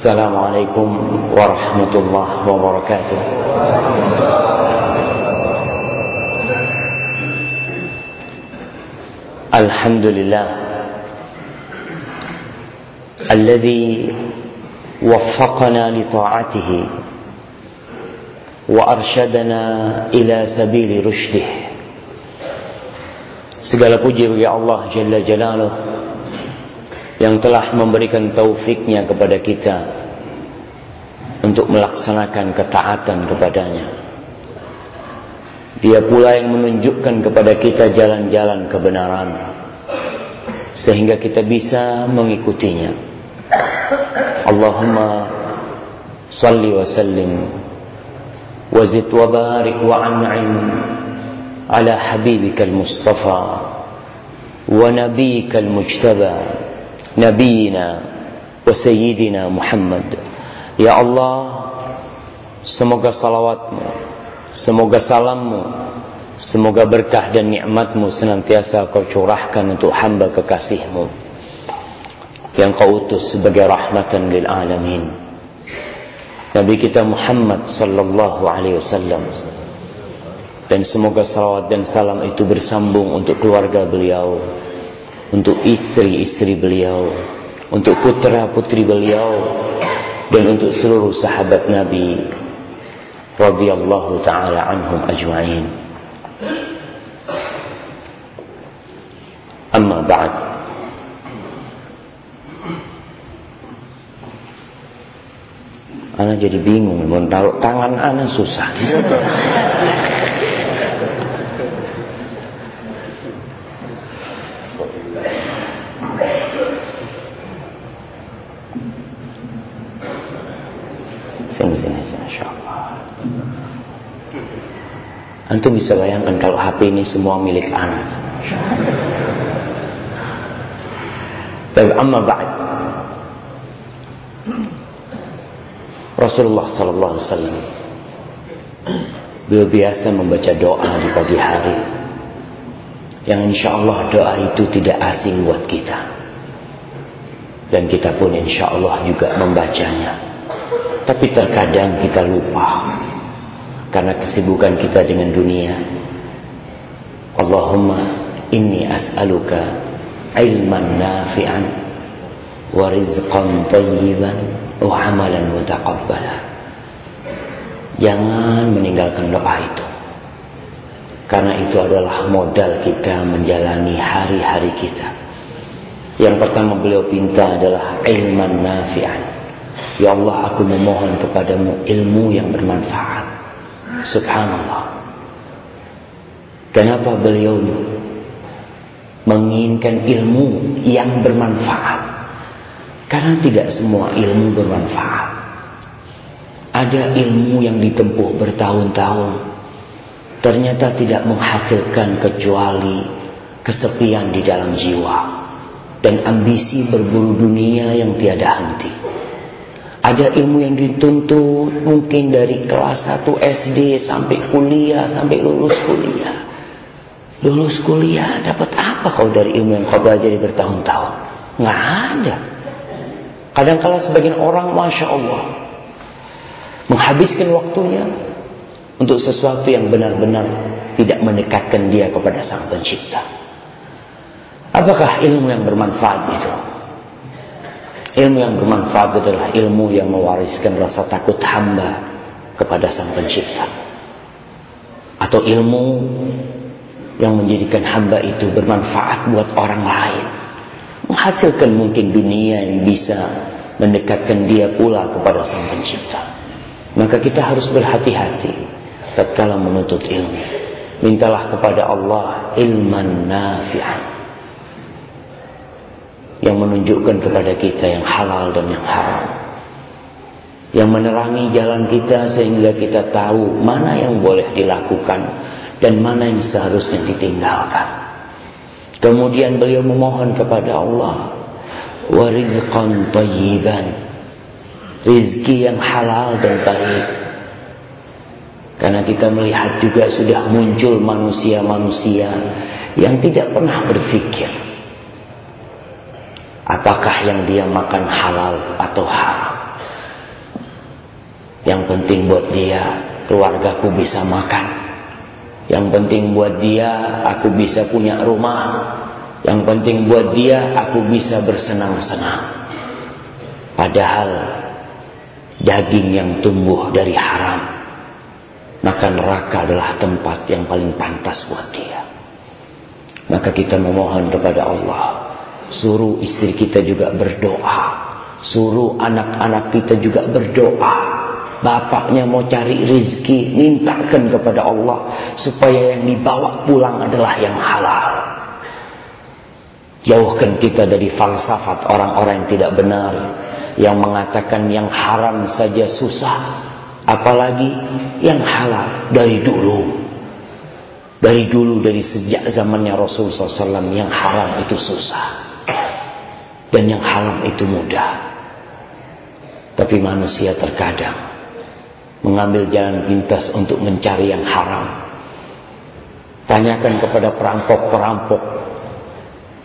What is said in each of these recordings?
السلام عليكم ورحمة الله وبركاته. الحمد لله الذي وفقنا لطاعته وأرشدنا إلى سبيل رشده. Segala puji bagi Allah Jalla Jalaluh yang telah memberikan taufiknya kepada kita untuk melaksanakan ketaatan kepadanya. Dia pula yang menunjukkan kepada kita jalan-jalan kebenaran sehingga kita bisa mengikutinya. Allahumma salli wa sallim wa wa barik wa an'im ala habibikal mustafa wa نبينا وسيدنا Muhammad Ya Allah Semoga salawatmu Semoga salammu Semoga berkah dan nikmatmu Senantiasa kau curahkan untuk hamba kekasihmu Yang kau utus sebagai rahmatan lil alamin Nabi kita Muhammad sallallahu alaihi wasallam dan semoga salawat dan salam itu bersambung untuk keluarga beliau untuk istri-istri beliau, untuk putra-putri beliau, dan untuk seluruh sahabat Nabi radhiyallahu taala anhum ajma'in. Amma ba'd. Ana jadi bingung, mau taruh tangan ana susah. Antum bisa bayangkan kalau HP ini semua milik anak. Tapi amma ba'd. Rasulullah sallallahu alaihi wasallam beliau biasa membaca doa di pagi hari yang insya Allah doa itu tidak asing buat kita dan kita pun insya Allah juga membacanya tapi terkadang kita lupa karena kesibukan kita dengan dunia. Allahumma inni as'aluka ilman nafi'an wa rizqan tayyiban wa amalan mutaqabbala. Jangan meninggalkan doa itu. Karena itu adalah modal kita menjalani hari-hari kita. Yang pertama beliau pinta adalah ilman nafi'an. Ya Allah aku memohon kepadamu ilmu yang bermanfaat. Subhanallah. Kenapa beliau menginginkan ilmu yang bermanfaat? Karena tidak semua ilmu bermanfaat. Ada ilmu yang ditempuh bertahun-tahun. Ternyata tidak menghasilkan kecuali kesepian di dalam jiwa. Dan ambisi berburu dunia yang tiada henti. Ada ilmu yang dituntut mungkin dari kelas 1 SD sampai kuliah, sampai lulus kuliah. Lulus kuliah dapat apa kau dari ilmu yang kau belajar bertahun-tahun? Nggak ada. Kadang-kala sebagian orang Masya Allah menghabiskan waktunya untuk sesuatu yang benar-benar tidak mendekatkan dia kepada sang pencipta. Apakah ilmu yang bermanfaat itu? Ilmu yang bermanfaat adalah ilmu yang mewariskan rasa takut hamba kepada sang pencipta. Atau ilmu yang menjadikan hamba itu bermanfaat buat orang lain. Menghasilkan mungkin dunia yang bisa mendekatkan dia pula kepada sang pencipta. Maka kita harus berhati-hati tatkala menuntut ilmu. Mintalah kepada Allah ilman nafi'an yang menunjukkan kepada kita yang halal dan yang haram. Yang menerangi jalan kita sehingga kita tahu mana yang boleh dilakukan dan mana yang seharusnya ditinggalkan. Kemudian beliau memohon kepada Allah warizqan tayyiban. Rizki yang halal dan baik. Karena kita melihat juga sudah muncul manusia-manusia yang tidak pernah berpikir Apakah yang dia makan halal atau haram? Yang penting buat dia keluargaku bisa makan. Yang penting buat dia aku bisa punya rumah. Yang penting buat dia aku bisa bersenang-senang. Padahal daging yang tumbuh dari haram. Maka neraka adalah tempat yang paling pantas buat dia. Maka kita memohon kepada Allah. Suruh istri kita juga berdoa. Suruh anak-anak kita juga berdoa. Bapaknya mau cari rezeki, mintakan kepada Allah supaya yang dibawa pulang adalah yang halal. Jauhkan kita dari falsafat orang-orang yang tidak benar yang mengatakan yang haram saja susah, apalagi yang halal dari dulu. Dari dulu dari sejak zamannya Rasulullah SAW yang haram itu susah dan yang haram itu mudah. Tapi manusia terkadang mengambil jalan pintas untuk mencari yang haram. Tanyakan kepada perampok-perampok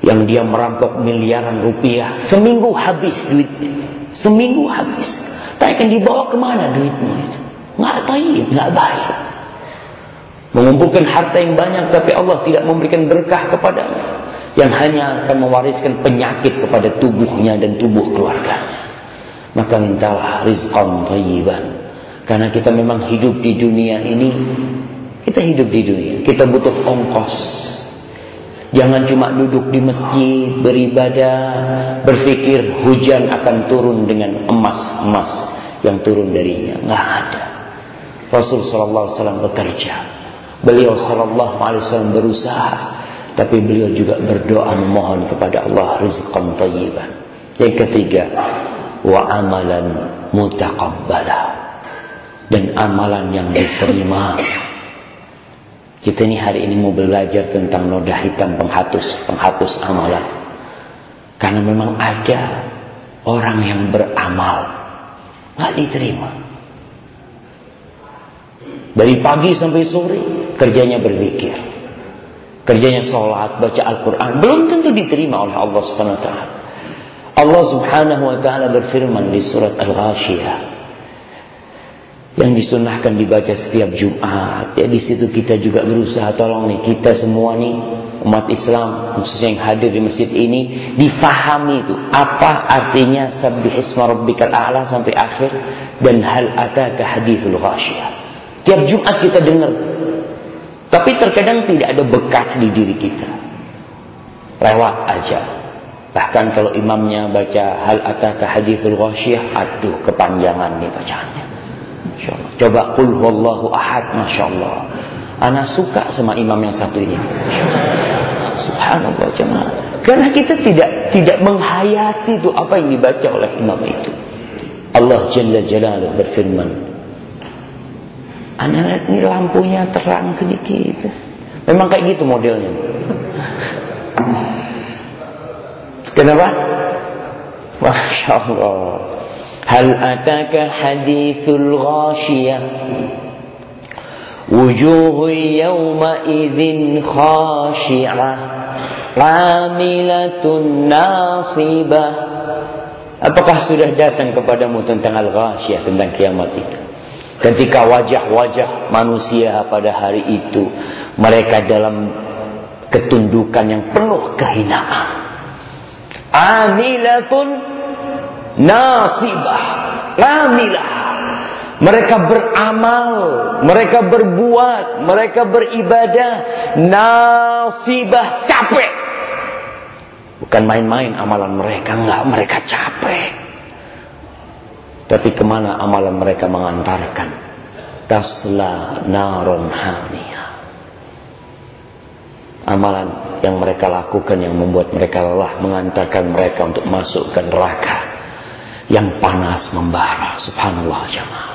yang dia merampok miliaran rupiah, seminggu habis duitnya. Seminggu habis. Tanyakan dibawa ke mana duitmu itu? Nggak tahu, nggak baik. Mengumpulkan harta yang banyak tapi Allah tidak memberikan berkah kepadanya. Yang hanya akan mewariskan penyakit kepada tubuhnya dan tubuh keluarganya. Maka mintalah rizqan thayyiban karena kita memang hidup di dunia ini kita hidup di dunia kita butuh ongkos. Jangan cuma duduk di masjid beribadah berpikir hujan akan turun dengan emas-emas yang turun darinya. Nggak ada. Rasul sallallahu alaihi wasallam bekerja. Beliau sallallahu alaihi wasallam berusaha tapi beliau juga berdoa memohon kepada Allah rizqan thayyiban yang ketiga wa amalan mutaqabbala. Dan amalan yang diterima. Kita ini hari ini mau belajar tentang noda hitam penghapus penghapus amalan. Karena memang ada orang yang beramal nggak diterima. Dari pagi sampai sore kerjanya berzikir kerjanya sholat baca Al-Quran belum tentu diterima oleh Allah Subhanahu Wa Taala Allah Subhanahu wa taala berfirman di surat Al-Ghasyiyah yang disunahkan dibaca setiap Jumat. Ya di situ kita juga berusaha tolong nih kita semua nih umat Islam khususnya yang hadir di masjid ini difahami itu apa artinya sabbih isma rabbikal a'la sampai akhir dan hal ataka hadithul ghasyiyah. Tiap Jumat kita dengar. Tapi terkadang tidak ada bekas di diri kita. Lewat aja. Bahkan kalau imamnya baca hal ataka hadithul ghasyiyah, aduh kepanjangan nih bacaannya. Coba qul huwallahu ahad, masyaallah. Ana suka sama imam yang satu ini. Subhanallah jemaah. Karena kita tidak tidak menghayati itu apa yang dibaca oleh imam itu. Allah Jalla Jalaluhu berfirman. Lihat ini lampunya terang sedikit. Memang kayak gitu modelnya. Kenapa? Masya Allah. Hal ataka hadithul ghashiyah. Wujuhu yawma idhin khashi'ah. Amilatun nasibah. Apakah sudah datang kepadamu tentang al-ghashiyah, tentang kiamat itu? Ketika wajah-wajah manusia pada hari itu, mereka dalam ketundukan yang penuh kehinaan. Amilatun nasibah. Amilah. Mereka beramal mereka berbuat mereka beribadah. Nasibah capek. Bukan main-main amalan mereka enggak. Mereka capek tapi ke mana amalan mereka mengantarkan? Tasla narun hamiyah amalan yang mereka lakukan yang membuat mereka lelah mengantarkan mereka untuk masuk ke neraka yang panas membara. Subhanallah jemaah.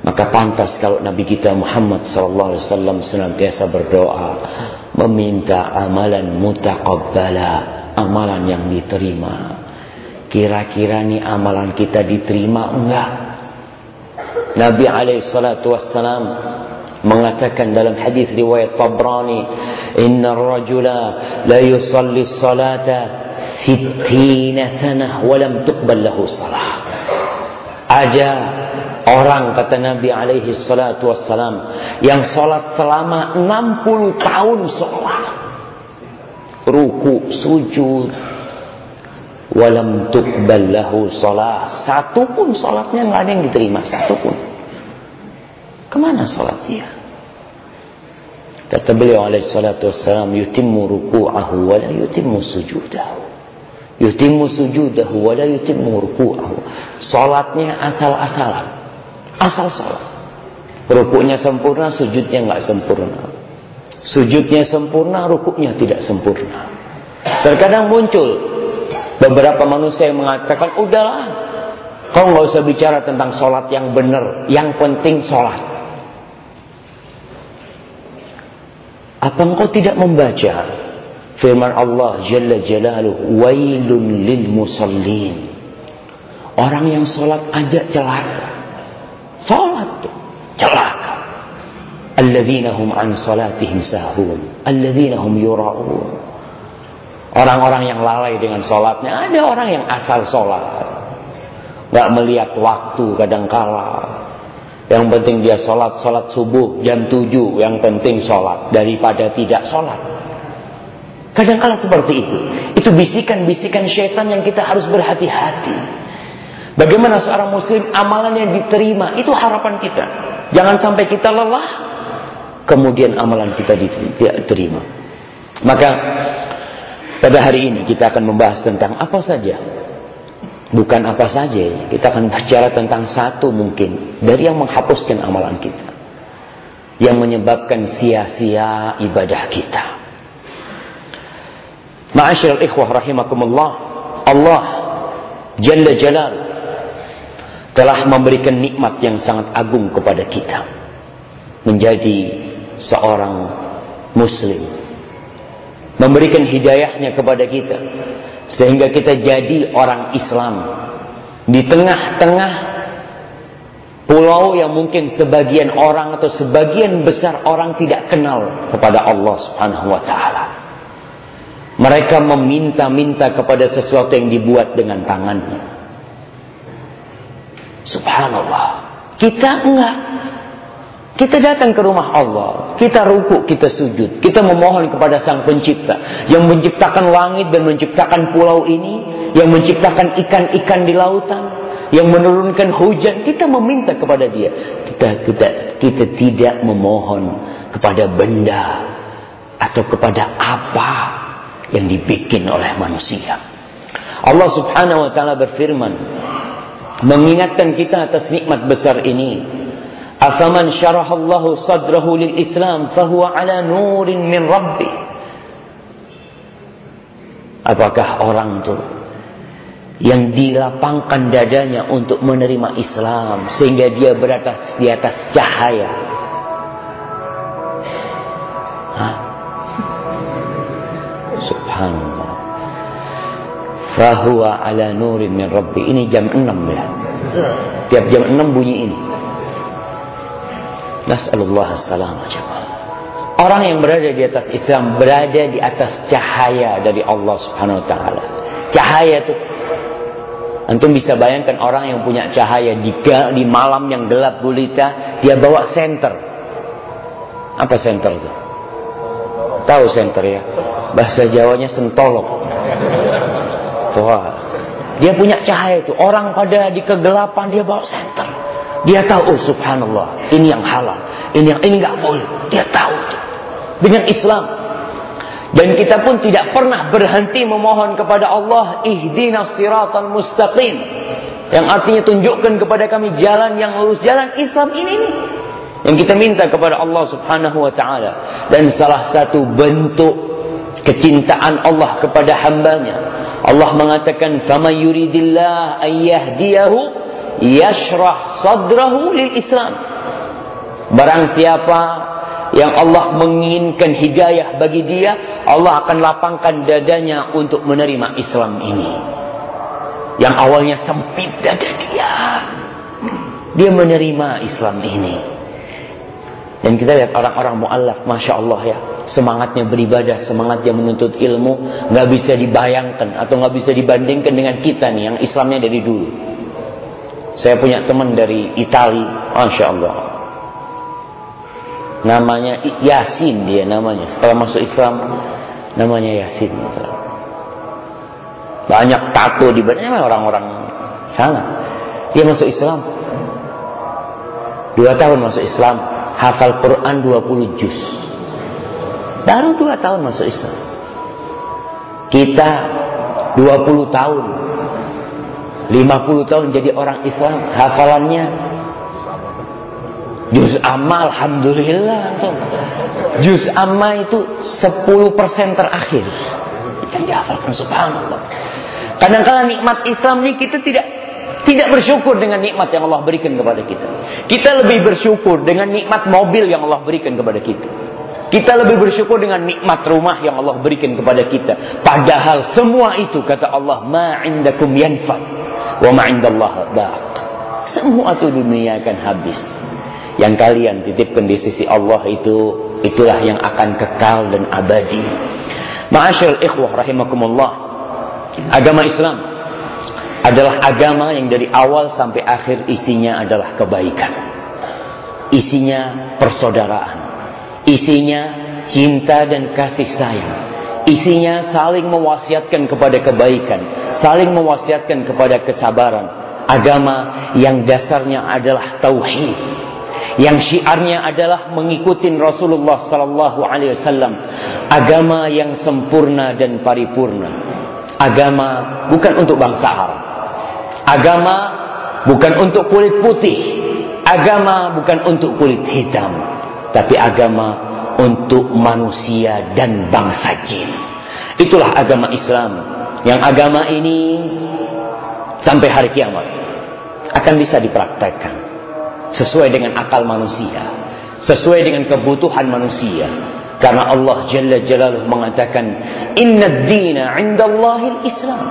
Maka pantas kalau Nabi kita Muhammad sallallahu alaihi wasallam senantiasa berdoa meminta amalan mutaqabbala amalan yang diterima kira-kira nih amalan kita diterima enggak Nabi alaihi salatu wassalam mengatakan dalam hadis riwayat Tabrani inna rajula la yusalli salata 60 sanah wa lam tuqbal lahu salah Ada orang kata Nabi alaihi salatu wassalam yang sholat selama 60 tahun sholat. Ruku, sujud. Walam tuqbal lahu sholat. Satu pun sholatnya nggak ada yang diterima. Satu pun. Ke mana sholat dia? Kata beliau alaihi salatu wassalam, yutimmu ruku'ahu wa la yutimmu sujudahu. Yutimmu sujudahu wa yutimmu ruku'ahu. Salatnya asal-asalan. Asal salat. Rukuknya sempurna, sujudnya enggak sempurna. Sujudnya sempurna, rukuknya tidak sempurna. Terkadang muncul beberapa manusia yang mengatakan, udahlah, kau nggak usah bicara tentang sholat yang benar, yang penting sholat. Apa engkau tidak membaca firman Allah Jalla Jalaluh, "Wailun lil musallin." Orang yang salat aja celaka. Salat tuh celaka. Alladzina hum an salatihim sahun, alladzina hum yura'un. Orang-orang yang lalai dengan salatnya, ada orang yang asal salat. Gak melihat waktu kadang kala yang penting dia sholat, sholat subuh jam 7. Yang penting sholat daripada tidak sholat. Kadang-kala seperti itu. Itu bisikan-bisikan syaitan yang kita harus berhati-hati. Bagaimana seorang muslim amalannya diterima. Itu harapan kita. Jangan sampai kita lelah. Kemudian amalan kita diterima. Maka pada hari ini kita akan membahas tentang apa saja Bukan apa saja, kita akan bicara tentang satu mungkin dari yang menghapuskan amalan kita. Yang menyebabkan sia-sia ibadah kita. Ma'asyiral ikhwah rahimakumullah, Allah Jalla Jalal telah memberikan nikmat yang sangat agung kepada kita. Menjadi seorang muslim. Memberikan hidayahnya kepada kita sehingga kita jadi orang Islam di tengah-tengah pulau yang mungkin sebagian orang atau sebagian besar orang tidak kenal kepada Allah Subhanahu wa taala. Mereka meminta-minta kepada sesuatu yang dibuat dengan tangannya. Subhanallah. Kita enggak. Kita datang ke rumah Allah, kita ruku, kita sujud, kita memohon kepada Sang Pencipta yang menciptakan langit dan menciptakan pulau ini, yang menciptakan ikan-ikan di lautan, yang menurunkan hujan. Kita meminta kepada Dia. Kita kita kita tidak memohon kepada benda atau kepada apa yang dibikin oleh manusia. Allah Subhanahu wa taala berfirman mengingatkan kita atas nikmat besar ini Afaman syarahallahu sadrahu lil Islam fahuwa ala nurin min rabbi. Apakah orang itu yang dilapangkan dadanya untuk menerima Islam sehingga dia beratas di atas cahaya? Hah? Subhanallah. Fahuwa ala nurin min rabbi. Ini jam 6 ya. Tiap jam 6 bunyi ini. Nas'alullah salam Orang yang berada di atas Islam berada di atas cahaya dari Allah Subhanahu wa taala. Cahaya itu Antum bisa bayangkan orang yang punya cahaya di, di malam yang gelap gulita, dia bawa senter. Apa senter itu? Tahu senter ya? Bahasa Jawanya sentolok. Wah. Dia punya cahaya itu. Orang pada di kegelapan dia bawa senter. Dia tahu, oh subhanallah, ini yang halal, ini yang ini nggak boleh. Dia tahu. Dengan Islam. Dan kita pun tidak pernah berhenti memohon kepada Allah, ihdinas siratal mustaqim. Yang artinya tunjukkan kepada kami jalan yang lurus, jalan Islam ini nih. Yang kita minta kepada Allah Subhanahu wa taala dan salah satu bentuk kecintaan Allah kepada hambanya. Allah mengatakan, "Faman yuridillah ayyahdiyahu yashrah sadrahu lil Islam. Barang siapa yang Allah menginginkan hidayah bagi dia, Allah akan lapangkan dadanya untuk menerima Islam ini. Yang awalnya sempit dada dia. Dia menerima Islam ini. Dan kita lihat orang-orang mu'allaf, Masya Allah ya. Semangatnya beribadah, semangatnya menuntut ilmu. nggak bisa dibayangkan atau nggak bisa dibandingkan dengan kita nih yang Islamnya dari dulu. Saya punya teman dari Itali, Masya Allah. Namanya Yasin dia namanya. Setelah masuk Islam, namanya Yasin. Banyak tato di badannya orang-orang sana. Dia masuk Islam. Dua tahun masuk Islam. Hafal Quran 20 juz. Baru dua tahun masuk Islam. Kita 20 tahun 50 tahun jadi orang Islam hafalannya? Juz amma alhamdulillah juz amma itu 10% terakhir. Yang dihafalkan subhanallah. Kadang-kadang nikmat Islam ini kita tidak tidak bersyukur dengan nikmat yang Allah berikan kepada kita. Kita lebih bersyukur dengan nikmat mobil yang Allah berikan kepada kita. Kita lebih bersyukur dengan nikmat rumah yang Allah berikan kepada kita. Padahal semua itu kata Allah, ma indakum yanfad wa ma indallah baq. Semua itu dunia akan habis. Yang kalian titipkan di sisi Allah itu itulah yang akan kekal dan abadi. Ma'asyiral ikhwah rahimakumullah. Agama Islam adalah agama yang dari awal sampai akhir isinya adalah kebaikan. Isinya persaudaraan Isinya cinta dan kasih sayang. Isinya saling mewasiatkan kepada kebaikan, saling mewasiatkan kepada kesabaran. Agama yang dasarnya adalah tauhid, yang syiarnya adalah mengikuti Rasulullah sallallahu alaihi wasallam. Agama yang sempurna dan paripurna. Agama bukan untuk bangsa Arab. Agama bukan untuk kulit putih. Agama bukan untuk kulit hitam tapi agama untuk manusia dan bangsa jin. Itulah agama Islam. Yang agama ini sampai hari kiamat akan bisa dipraktekkan sesuai dengan akal manusia, sesuai dengan kebutuhan manusia. Karena Allah Jalla Jalaluhu mengatakan, Inna dina indallahil Islam.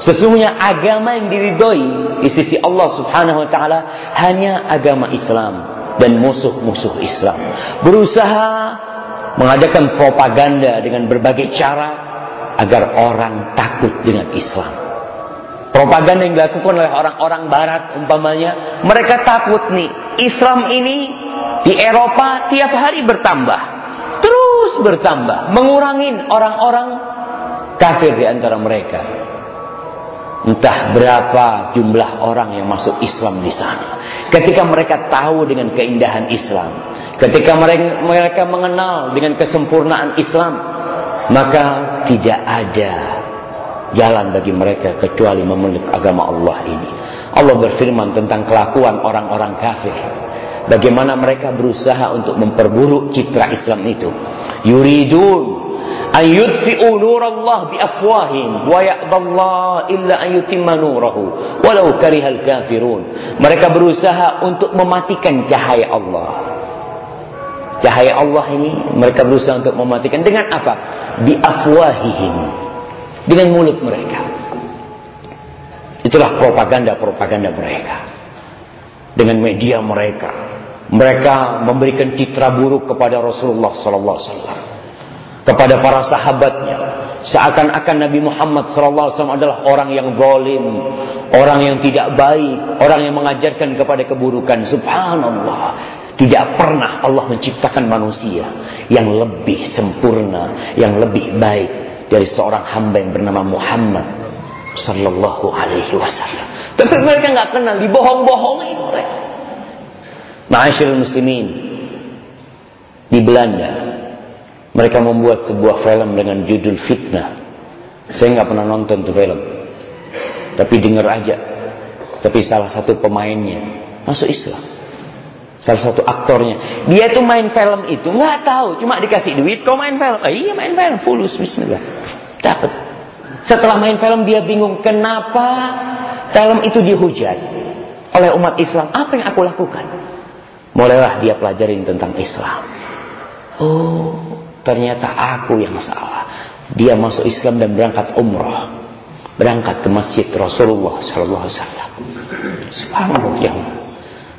Sesungguhnya agama yang diridhoi di sisi Allah Subhanahu wa taala hanya agama Islam dan musuh-musuh Islam. Berusaha mengadakan propaganda dengan berbagai cara agar orang takut dengan Islam. Propaganda yang dilakukan oleh orang-orang barat umpamanya, mereka takut nih, Islam ini di Eropa tiap hari bertambah. Terus bertambah, mengurangin orang-orang kafir di antara mereka. Entah berapa jumlah orang yang masuk Islam di sana. Ketika mereka tahu dengan keindahan Islam. Ketika mereka, mengenal dengan kesempurnaan Islam. Maka tidak ada jalan bagi mereka kecuali memeluk agama Allah ini. Allah berfirman tentang kelakuan orang-orang kafir. Bagaimana mereka berusaha untuk memperburuk citra Islam itu. Yuridun an yudfi'u nurallah bi afwahim wa ya'ballah illa an yutimma nurahu walau karihal kafirun mereka berusaha untuk mematikan cahaya Allah cahaya Allah ini mereka berusaha untuk mematikan dengan apa? Bi afwahihim. Dengan mulut mereka. Itulah propaganda-propaganda mereka. Dengan media mereka. Mereka memberikan citra buruk kepada Rasulullah sallallahu alaihi wasallam. Kepada para sahabatnya. Seakan-akan Nabi Muhammad SAW adalah orang yang zalim, orang yang tidak baik, orang yang mengajarkan kepada keburukan. Subhanallah. Tidak pernah Allah menciptakan manusia yang lebih sempurna, yang lebih baik dari seorang hamba yang bernama Muhammad sallallahu alaihi wasallam. Tapi mereka nggak kenal, dibohong-bohongin mereka. Ma'asyiral muslimin di Belanda mereka membuat sebuah film dengan judul Fitnah. Saya nggak pernah nonton tuh film. Tapi dengar aja. Tapi salah satu pemainnya masuk Islam. Salah satu aktornya. Dia tuh main film itu nggak tahu, cuma dikasih duit kau main film. Oh, iya main film, fulus bismillah. Dapat. Setelah main film dia bingung kenapa film itu dihujat oleh umat Islam. Apa yang aku lakukan? Mulailah dia pelajarin tentang Islam. Oh, Ternyata aku yang salah. Dia masuk Islam dan berangkat umrah. Berangkat ke masjid Rasulullah sallallahu alaihi wasallam. Subhanallah.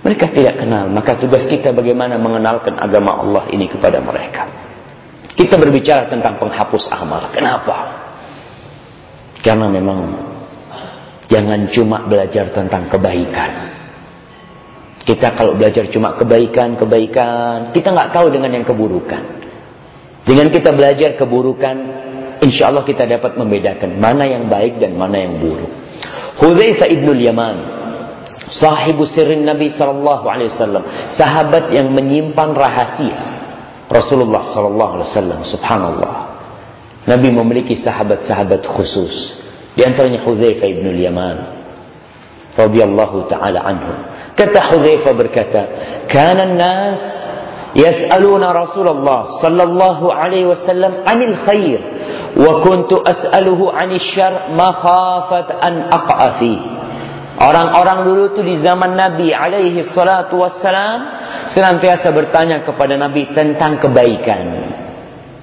Mereka tidak kenal, maka tugas kita bagaimana mengenalkan agama Allah ini kepada mereka. Kita berbicara tentang penghapus amal. Kenapa? Karena memang jangan cuma belajar tentang kebaikan. Kita kalau belajar cuma kebaikan-kebaikan, kita nggak tahu dengan yang keburukan. Dengan kita belajar keburukan, insya Allah kita dapat membedakan mana yang baik dan mana yang buruk. Hudzaifah ibnul Yaman, sahibu sirrin Nabi sallallahu alaihi wasallam, sahabat yang menyimpan rahasia Rasulullah sallallahu alaihi wasallam. Subhanallah. Nabi memiliki sahabat-sahabat khusus. Di antaranya Hudzaifah ibnul Yaman radhiyallahu taala anhu. Kata Hudzaifah berkata, "Kana nas yas'aluna Rasulullah sallallahu alaihi wasallam 'anil khair wa kuntu as'aluhu 'anil syarr makhafat an aq'a fi." Orang-orang dulu itu di zaman Nabi alaihi salatu wassalam senantiasa bertanya kepada Nabi tentang kebaikan.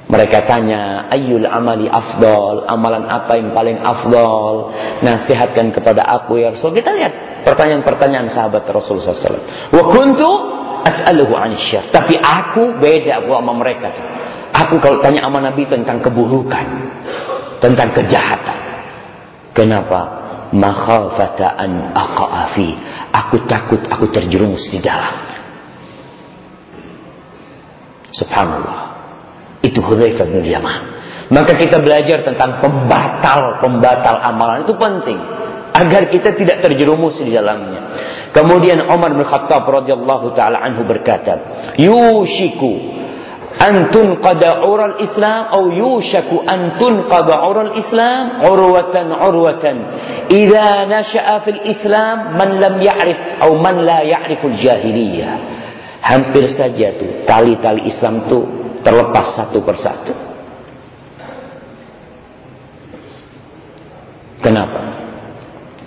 Mereka tanya, ayyul amali afdol, amalan apa yang paling afdol, nasihatkan kepada aku ya Rasul. Kita lihat pertanyaan-pertanyaan sahabat Rasul SAW. Wa kuntu as'aluhu anisyar. Tapi aku beda aku sama mereka tuh. Aku kalau tanya sama Nabi tentang keburukan, tentang kejahatan. Kenapa? Makhafata an. Aku takut aku terjerumus di dalamnya. Subhanallah. Itu Hudzaifah bin Yaman. Maka kita belajar tentang pembatal-pembatal amalan itu penting agar kita tidak terjerumus di dalamnya. Kemudian Umar bin Khattab radhiyallahu taala anhu berkata, "Yushiku an tunqada ural Islam atau yushaku an tunqada ural Islam urwatan urwatan idza nasha'a fil Islam man lam ya'rif atau man la ya'riful jahiliyah." Hampir saja tuh tali-tali Islam tuh terlepas satu persatu. Kenapa?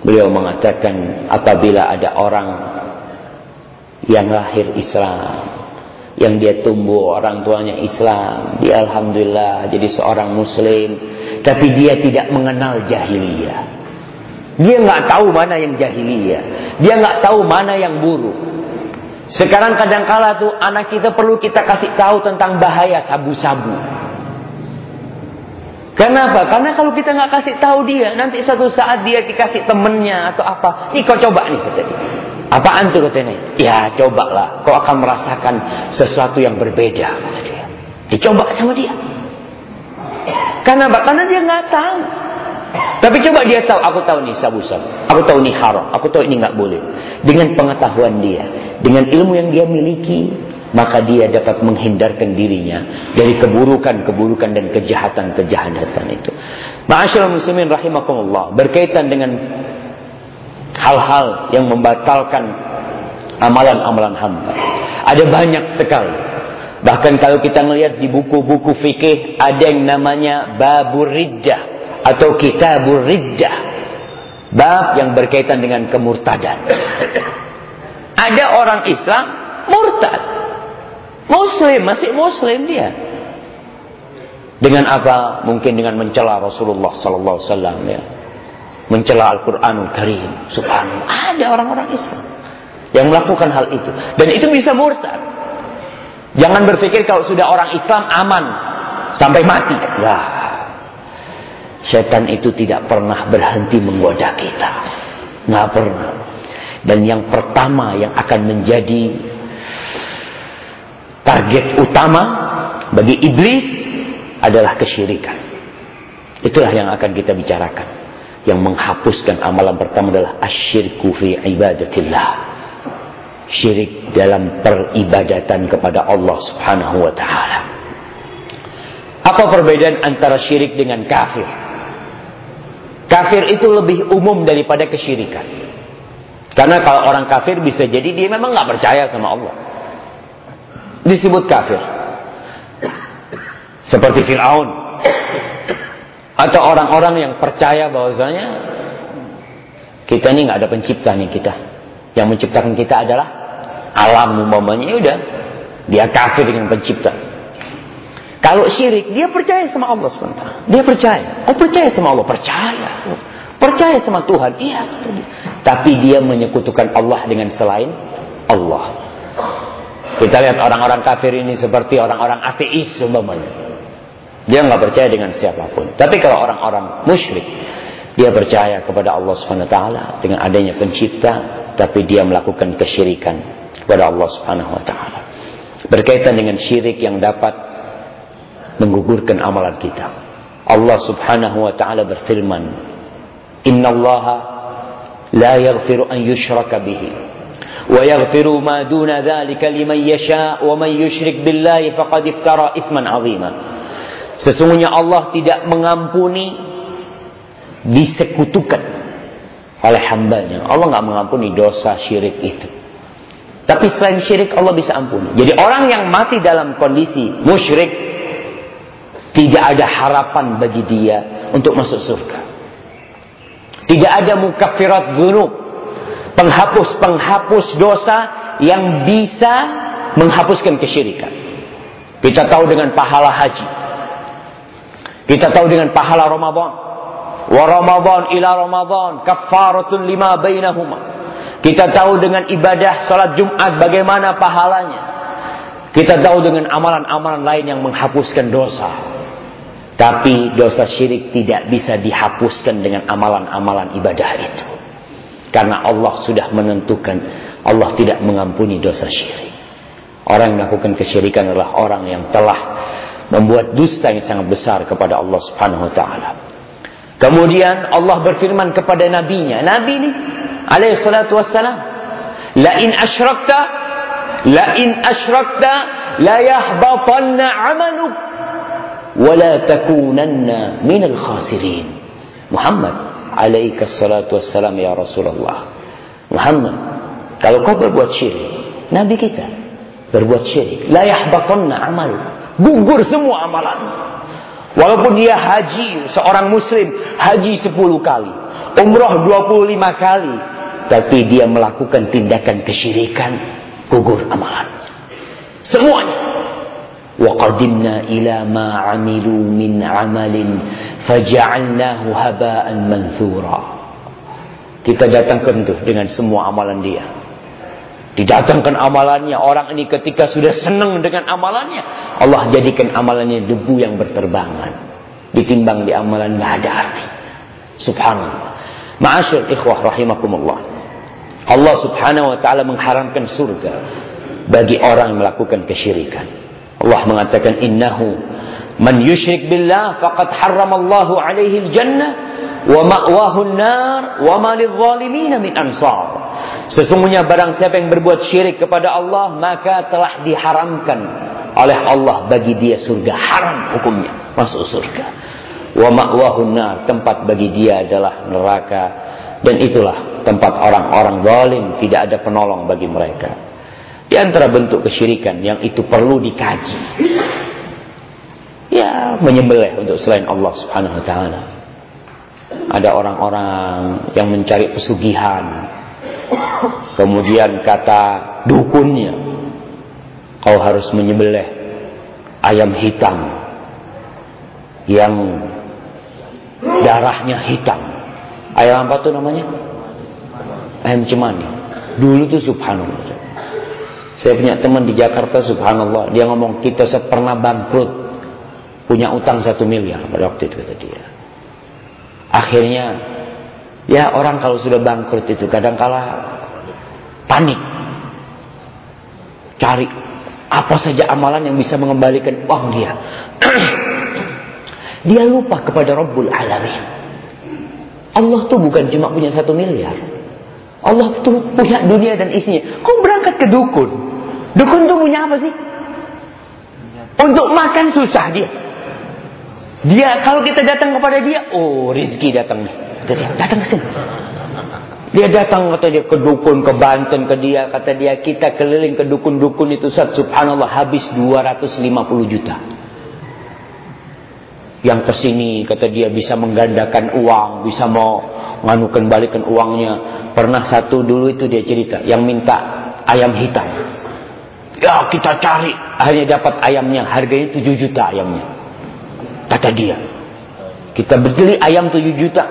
Beliau mengatakan apabila ada orang yang lahir Islam, yang dia tumbuh orang tuanya Islam, dia alhamdulillah jadi seorang muslim, tapi dia tidak mengenal jahiliyah. Dia nggak tahu mana yang jahiliyah, dia nggak tahu mana yang buruk. Sekarang kadang-kala tuh anak kita perlu kita kasih tahu tentang bahaya sabu-sabu. Kenapa? Karena kalau kita nggak kasih tahu dia, nanti satu saat dia dikasih temennya atau apa, nih kau coba nih. Apaan tuh katanya? Ya cobalah, kau akan merasakan sesuatu yang berbeda kata dia. Dicoba sama dia. Kenapa? Karena dia nggak tahu. Tapi coba dia tahu, aku tahu nih sabu-sabu, aku tahu nih haram, aku tahu ini nggak boleh. Dengan pengetahuan dia, dengan ilmu yang dia miliki, maka dia dapat menghindarkan dirinya dari keburukan-keburukan dan kejahatan-kejahatan itu. Ma'asyiral muslimin rahimakumullah, berkaitan dengan hal-hal yang membatalkan amalan-amalan hamba. Ada banyak sekali. Bahkan kalau kita melihat di buku-buku fikih ada yang namanya babur riddah atau kitabur riddah. Bab yang berkaitan dengan kemurtadan. Ada orang Islam murtad. Muslim, masih muslim dia. Dengan apa? Mungkin dengan mencela Rasulullah sallallahu alaihi wasallam ya. Mencela Al-Qur'anul Karim. Subhanallah. Ada orang-orang Islam yang melakukan hal itu dan itu bisa murtad. Jangan berpikir kalau sudah orang Islam aman sampai mati. Ya. Setan itu tidak pernah berhenti menggoda kita. Nggak pernah. Dan yang pertama yang akan menjadi target utama bagi iblis adalah kesyirikan. Itulah yang akan kita bicarakan. Yang menghapuskan amalan pertama adalah asyirku fi ibadatillah. Syirik dalam peribadatan kepada Allah subhanahu wa ta'ala. Apa perbedaan antara syirik dengan kafir? Kafir itu lebih umum daripada kesyirikan. Karena kalau orang kafir bisa jadi dia memang nggak percaya sama Allah. Disebut kafir. Seperti Fir'aun. Atau orang-orang yang percaya bahwasanya kita ini nggak ada pencipta nih kita. Yang menciptakan kita adalah alam umpamanya ya udah dia kafir dengan pencipta. Kalau syirik dia percaya sama Allah sebentar. Dia percaya. Oh percaya sama Allah, percaya. Percaya sama Tuhan, iya. Tapi dia menyekutukan Allah dengan selain Allah. Kita lihat orang-orang kafir ini seperti orang-orang ateis umpamanya. Dia nggak percaya dengan siapa pun. Tapi kalau orang-orang musyrik, dia percaya kepada Allah Subhanahu wa taala dengan adanya pencipta, tapi dia melakukan kesyirikan kepada Allah Subhanahu wa taala. Berkaitan dengan syirik yang dapat menggugurkan amalan kita. Allah Subhanahu wa taala berfirman, "Innallaha la yaghfiru an yushraka bihi wa yaghfiru ma duna dzalika liman yasha wa man yushrik billahi faqad iftara itsman 'azima." Sesungguhnya Allah tidak mengampuni disekutukan oleh hambanya. Allah nggak mengampuni dosa syirik itu. Tapi selain syirik Allah bisa ampuni. Jadi orang yang mati dalam kondisi musyrik tidak ada harapan bagi dia untuk masuk surga. Tidak ada mukaffirat zunub. Penghapus-penghapus dosa yang bisa menghapuskan kesyirikan. Kita tahu dengan pahala haji. Kita tahu dengan pahala Ramadan. Wa Ramadan ila Ramadan kafaratun lima bainahuma. Kita tahu dengan ibadah salat Jumat bagaimana pahalanya. Kita tahu dengan amalan-amalan lain yang menghapuskan dosa. Tapi dosa syirik tidak bisa dihapuskan dengan amalan-amalan ibadah itu. Karena Allah sudah menentukan Allah tidak mengampuni dosa syirik. Orang yang melakukan kesyirikan adalah orang yang telah membuat dusta yang sangat besar kepada Allah Subhanahu wa taala. Kemudian Allah berfirman kepada nabinya, nabi ini alaihi salatu wassalam, "La in asyrakta la in asyrakta la yahbatanna 'amaluk wa la takunanna minal khasirin." Muhammad alaihi salatu wassalam ya Rasulullah. Muhammad, kalau kau berbuat syirik, nabi kita berbuat syirik, la yahbatanna 'amaluk. Gugur semua amalan. Walaupun dia haji, seorang muslim, haji 10 kali. Umroh 25 kali. Tapi dia melakukan tindakan kesyirikan, gugur amalan. Semuanya. وَقَدِمْنَا إِلَى مَا عَمِلُوا مِنْ عَمَلٍ فَجَعَلْنَاهُ هَبَاءً مَنْثُورًا Kita datangkan tuh dengan semua amalan dia. Didatangkan amalannya. Orang ini ketika sudah senang dengan amalannya. Allah jadikan amalannya debu yang berterbangan. Ditimbang di amalan nggak ada arti. Subhanallah. Ma'asyur ikhwah rahimakumullah. Allah subhanahu wa ta'ala mengharamkan surga. Bagi orang yang melakukan kesyirikan. Allah mengatakan innahu man yushrik billah faqad harramallahu alaihi al-jannah wa ma'wahu an-nar wa ma lidh-dhalimin min ansar. Sesungguhnya barang siapa yang berbuat syirik kepada Allah maka telah diharamkan oleh Allah bagi dia surga haram hukumnya masuk surga. Wa ma'wahu nar tempat bagi dia adalah neraka dan itulah tempat orang-orang zalim tidak ada penolong bagi mereka. Di antara bentuk kesyirikan yang itu perlu dikaji. Ya, menyembelih untuk selain Allah Subhanahu wa taala. Ada orang-orang yang mencari pesugihan. Kemudian kata dukunnya, kau harus menyembelih ayam hitam yang darahnya hitam. Ayam apa tuh namanya? Ayam cemani. Dulu tuh subhanallah. Saya punya teman di Jakarta subhanallah. Dia ngomong kita pernah bangkrut. Punya utang satu miliar pada waktu itu kata dia. Akhirnya ya orang kalau sudah bangkrut itu kadang kala panik. Cari apa saja amalan yang bisa mengembalikan uang dia. dia lupa kepada Rabbul Alamin. Allah tuh bukan cuma punya satu miliar. Allah tuh punya dunia dan isinya. Kau berangkat ke dukun. Dukun tuh punya apa sih? Untuk makan susah dia. Dia kalau kita datang kepada dia, oh rizki datang nih. Datang ke sini. Dia datang kata dia ke dukun, ke Banten, ke dia. Kata dia kita keliling ke dukun-dukun itu saat subhanallah habis 250 juta. Yang ke sini kata dia bisa menggandakan uang, bisa mau nganukan balikan uangnya. Pernah satu dulu itu dia cerita, yang minta ayam hitam. Ya kita cari. Akhirnya dapat ayamnya. Harganya 7 juta ayamnya. Kata dia. Kita beli ayam 7 juta.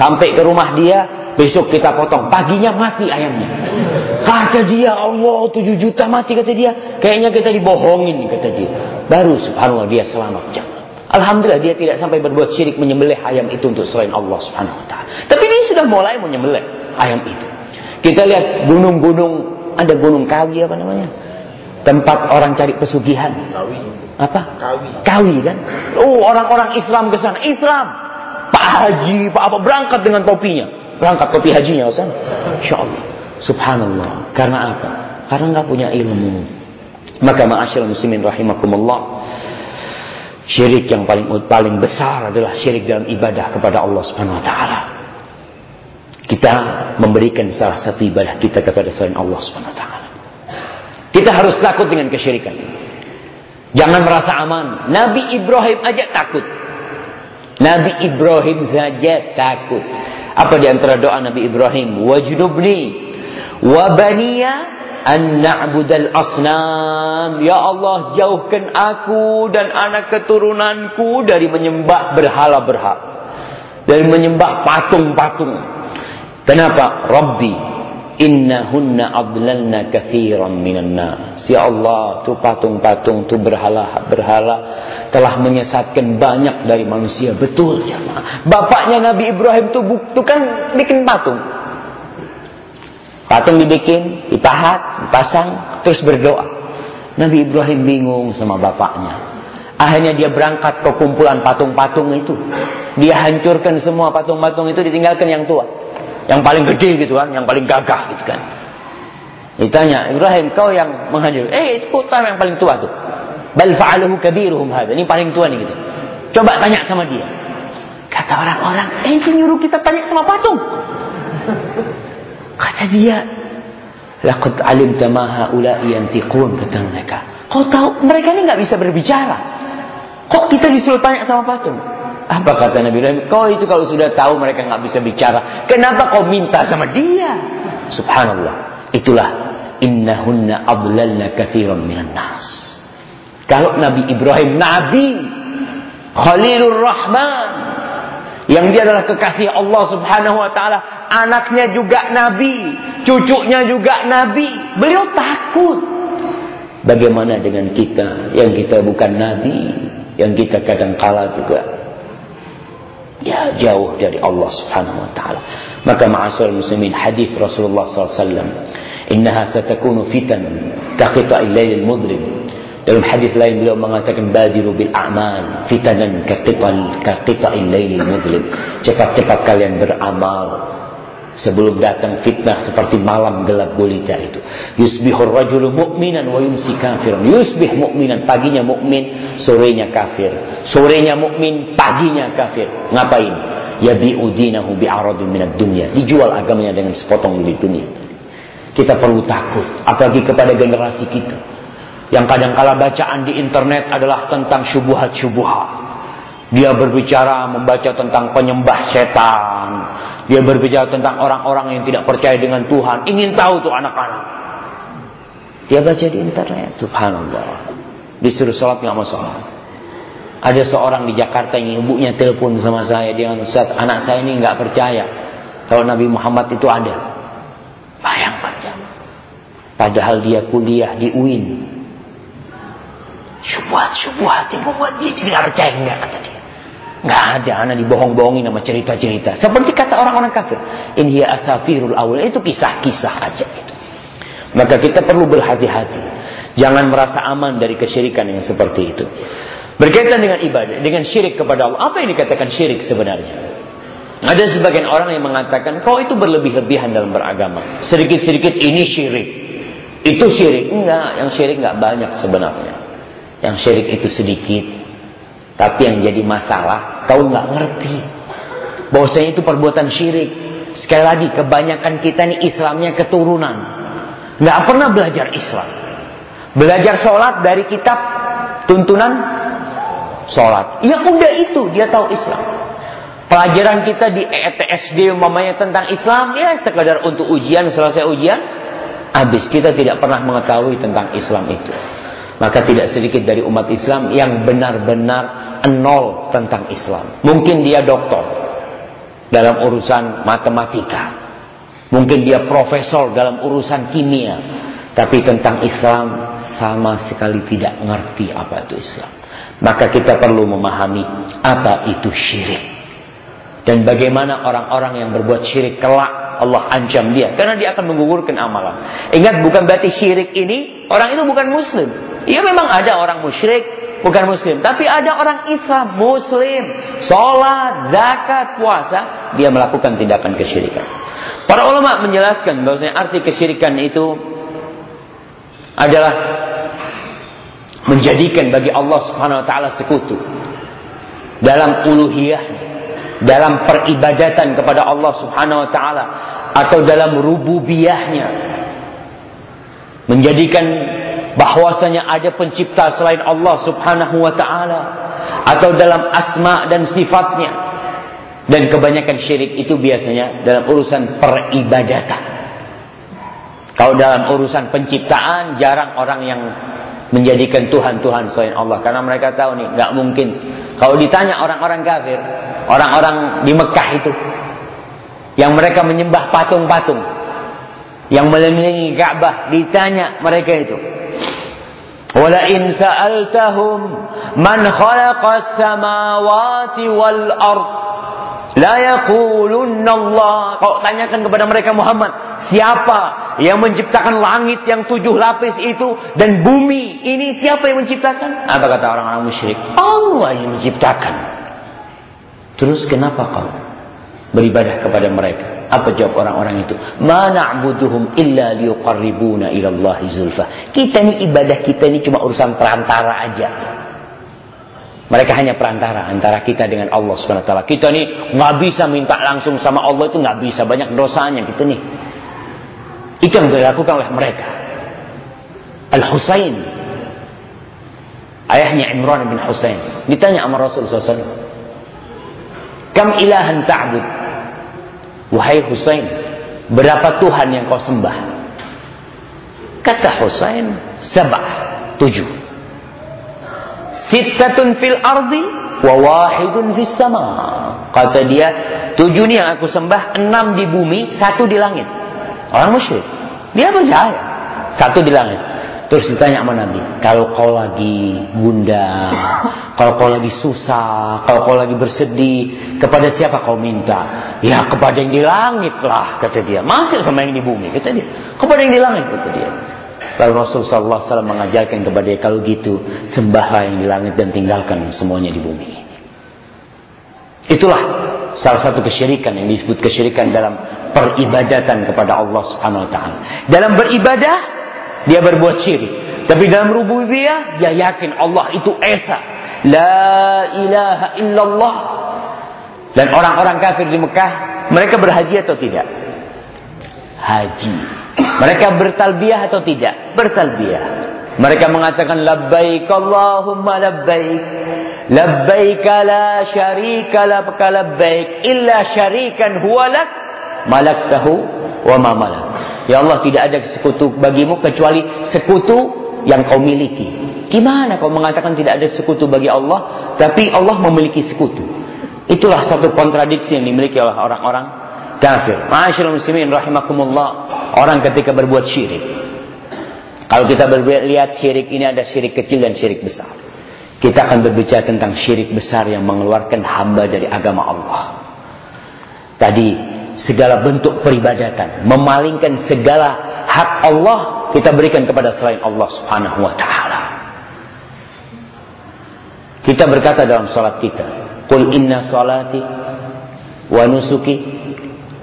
Sampai ke rumah dia. Besok kita potong. Paginya mati ayamnya. Kata dia. Allah 7 juta mati kata dia. Kayaknya kita dibohongin kata dia. Baru subhanallah dia selamat. Alhamdulillah dia tidak sampai berbuat syirik menyembelih ayam itu untuk selain Allah subhanahu wa ta'ala. Tapi dia sudah mulai menyembelih ayam itu. Kita lihat gunung-gunung ada gunung kawi apa namanya? Tempat orang cari pesugihan. Apa? Kawi. Kawi kan? Oh, orang-orang Islam ke sana. Islam. Pak Haji, Pak apa berangkat dengan topinya. Berangkat topi hajinya Ustaz. Insyaallah. Subhanallah. Karena apa? Karena nggak punya ilmu. Maka ma'asyiral muslimin rahimakumullah. Syirik yang paling paling besar adalah syirik dalam ibadah kepada Allah Subhanahu wa taala. Kita memberikan salah satu ibadah kita kepada selain Allah Subhanahu wa taala. Kita harus takut dengan kesyirikan. Jangan merasa aman. Nabi Ibrahim aja takut. Nabi Ibrahim saja takut. Apa di antara doa Nabi Ibrahim? Wajnubni wa baniya an na'budal asnam. Ya Allah, jauhkan aku dan anak keturunanku dari menyembah berhala-berhala. Dari menyembah patung-patung. Kenapa? Rabbi Innahunna adlalna kathiran minan nas. Ya Allah, tu patung-patung, tu berhala-berhala telah menyesatkan banyak dari manusia. Betul jemaah. Bapaknya Nabi Ibrahim tu, tu kan bikin patung. Patung dibikin, dipahat, dipasang, terus berdoa. Nabi Ibrahim bingung sama bapaknya. Akhirnya dia berangkat ke kumpulan patung-patung itu. Dia hancurkan semua patung-patung itu, ditinggalkan yang tua. Yang paling gede gitu kan, yang paling gagah gitu kan. Ditanya, Ibrahim kau yang menghancurkan. Eh, itu kota yang paling tua tuh. Bal fa'aluhu kabiruhum hadha. Ini paling tua nih gitu. Coba tanya sama dia. Kata orang-orang, eh itu nyuruh kita tanya sama patung. Kata dia, Laqad alimta ma haula'i yantiqun kata mereka. Kau tahu mereka ini nggak bisa berbicara. Kok kita disuruh tanya sama patung? Apa kata Nabi Ibrahim? Kau itu kalau sudah tahu mereka nggak bisa bicara, kenapa kau minta sama dia? Subhanallah. Itulah innahunna adlalna katsiran minan nas. Kalau Nabi Ibrahim nabi Khalilur Rahman yang dia adalah kekasih Allah Subhanahu wa taala, anaknya juga nabi, cucunya juga nabi. Beliau takut. Bagaimana dengan kita yang kita bukan nabi, yang kita kadang kala juga ya jauh dari Allah Subhanahu wa taala. Maka ma'asal muslimin hadis Rasulullah SAW innaha satakunu fitan kaqita'il lailil mudlim. Dalam hadis lain beliau mengatakan badiru bil a'mal fitanan kaqital kaqita'il lailil mudlim. Cepat-cepat kalian beramal sebelum datang fitnah seperti malam gelap gulita itu. Yusbihur rajulu mu'minan wa yumsi kafiran. Yusbih mu'minan, paginya mukmin, sorenya kafir. Sorenya mukmin, paginya kafir. Ngapain? Yabi'u dinahu bi'aradin minad dunya. Dijual agamanya dengan sepotong di dunia. Kita perlu takut, apalagi kepada generasi kita. Yang kadang kala bacaan di internet adalah tentang syubuhat-syubuhat. Dia berbicara membaca tentang penyembah setan. Dia berbicara tentang orang-orang yang tidak percaya dengan Tuhan. Ingin tahu tuh anak-anak. Dia baca di internet. Subhanallah. Disuruh sholat nggak mau sholat. Ada seorang di Jakarta yang ibunya telepon sama saya. Dia Ustaz, anak saya ini nggak percaya. Kalau Nabi Muhammad itu ada. Bayangkan jamaah. Padahal dia kuliah di UIN. Syubuhat-syubuhat yang membuat dia jadi percaya enggak kata dia. Nggak ada anak dibohong-bohongin sama cerita-cerita. Seperti kata orang-orang kafir. In hiya asafirul awal. Itu kisah-kisah aja. Itu. Maka kita perlu berhati-hati. Jangan merasa aman dari kesyirikan yang seperti itu. Berkaitan dengan ibadah, dengan syirik kepada Allah. Apa yang dikatakan syirik sebenarnya? Ada sebagian orang yang mengatakan, kau itu berlebih-lebihan dalam beragama. Sedikit-sedikit ini syirik. Itu syirik. Enggak, yang syirik enggak banyak sebenarnya. Yang syirik itu sedikit. Tapi yang jadi masalah, Kau nggak ngerti. Bahwasanya itu perbuatan syirik. Sekali lagi, kebanyakan kita nih Islamnya keturunan. Nggak pernah belajar Islam. Belajar sholat dari kitab tuntunan sholat. Ya udah itu, dia tahu Islam. Pelajaran kita di ETSD umpamanya tentang Islam, ya sekadar untuk ujian, selesai ujian, habis. Kita tidak pernah mengetahui tentang Islam itu. Maka tidak sedikit dari umat Islam yang benar-benar nol tentang Islam. Mungkin dia doktor dalam urusan matematika. Mungkin dia profesor dalam urusan kimia. Tapi tentang Islam sama sekali tidak ngerti apa itu Islam. Maka kita perlu memahami apa itu syirik. Dan bagaimana orang-orang yang berbuat syirik kelak Allah ancam dia karena dia akan menggugurkan amalan. Ingat bukan berarti syirik ini orang itu bukan muslim. Iya memang ada orang musyrik bukan muslim, tapi ada orang Islam muslim, sholat, zakat, puasa, dia melakukan tindakan kesyirikan. Para ulama menjelaskan bahwasanya arti kesyirikan itu adalah menjadikan bagi Allah Subhanahu wa taala sekutu. Dalam uluhiyahnya dalam peribadatan kepada Allah Subhanahu wa taala atau dalam rububiyahnya. Menjadikan bahwasanya ada pencipta selain Allah Subhanahu wa taala atau dalam asma dan sifatnya. Dan kebanyakan syirik itu biasanya dalam urusan peribadatan. Kalau dalam urusan penciptaan jarang orang yang menjadikan Tuhan-Tuhan selain Allah. Karena mereka tahu nih nggak mungkin. Kalau ditanya orang-orang kafir orang-orang di Mekah itu yang mereka menyembah patung-patung yang mengelilingi Ka'bah ditanya mereka itu. Wala in sa'altahum man khalaqas samawati wal ard? La yaqulunna Allah kau tanyakan kepada mereka Muhammad siapa yang menciptakan langit yang tujuh lapis itu dan bumi ini? Siapa yang menciptakan? Apa kata orang-orang musyrik? Allah yang menciptakan. Terus kenapa kau beribadah kepada mereka? Apa jawab orang-orang itu? Ma na'buduhum illa liqarribuna ila Allah zulfa. Kita ni ibadah kita ni cuma urusan perantara aja. Mereka hanya perantara antara kita dengan Allah Subhanahu wa taala. Kita ni nggak bisa minta langsung sama Allah itu nggak bisa, banyak dosanya kita ni. Itu yang dilakukan oleh mereka. Al-Husain ayahnya Imran bin Husain ditanya sama Rasul SAW Kam ilahan ta'bud? Wahai Husain, berapa Tuhan yang kau sembah? Kata Husain, sabah, tujuh. Sittatun fil ardi wa wahidun fis sama. Kata dia, tujuh ni yang aku sembah, enam di bumi, satu di langit. Orang musyrik. Dia percaya. Satu di langit. Terus ditanya sama Nabi, kalau kau lagi bunda, kalau kau lagi susah, kalau kau lagi bersedih, kepada siapa kau minta? Ya kepada yang di langit lah, kata dia. Masih sama yang di bumi, kata dia. Kepada yang di langit, kata dia. Lalu Rasulullah SAW mengajarkan kepada dia, kalau gitu, sembahlah yang di langit dan tinggalkan semuanya di bumi. Itulah salah satu kesyirikan yang disebut kesyirikan dalam peribadatan kepada Allah Subhanahu wa taala. Dalam beribadah dia berbuat syirik. Tapi dalam rububiyah dia yakin Allah itu esa. La ilaha illallah. Dan orang-orang kafir di Mekah, mereka berhaji atau tidak? Haji. Mereka bertalbiyah atau tidak? Bertalbiyah. Mereka mengatakan labbaik Allahumma labbaik. Labbaik la syarika labbaik illa syarikan huwa lak malaktahu wa ma malak. Ya Allah tidak ada sekutu bagimu kecuali sekutu yang kau miliki. Gimana kau mengatakan tidak ada sekutu bagi Allah, tapi Allah memiliki sekutu? Itulah satu kontradiksi yang dimiliki oleh orang-orang kafir. Ma'asyiral muslimin rahimakumullah. Orang ketika berbuat syirik. Kalau kita lihat syirik ini ada syirik kecil dan syirik besar. Kita akan berbicara tentang syirik besar yang mengeluarkan hamba dari agama Allah. Tadi segala bentuk peribadatan, memalingkan segala hak Allah kita berikan kepada selain Allah Subhanahu wa taala. Kita berkata dalam salat kita, "Qul inna salati wa nusuki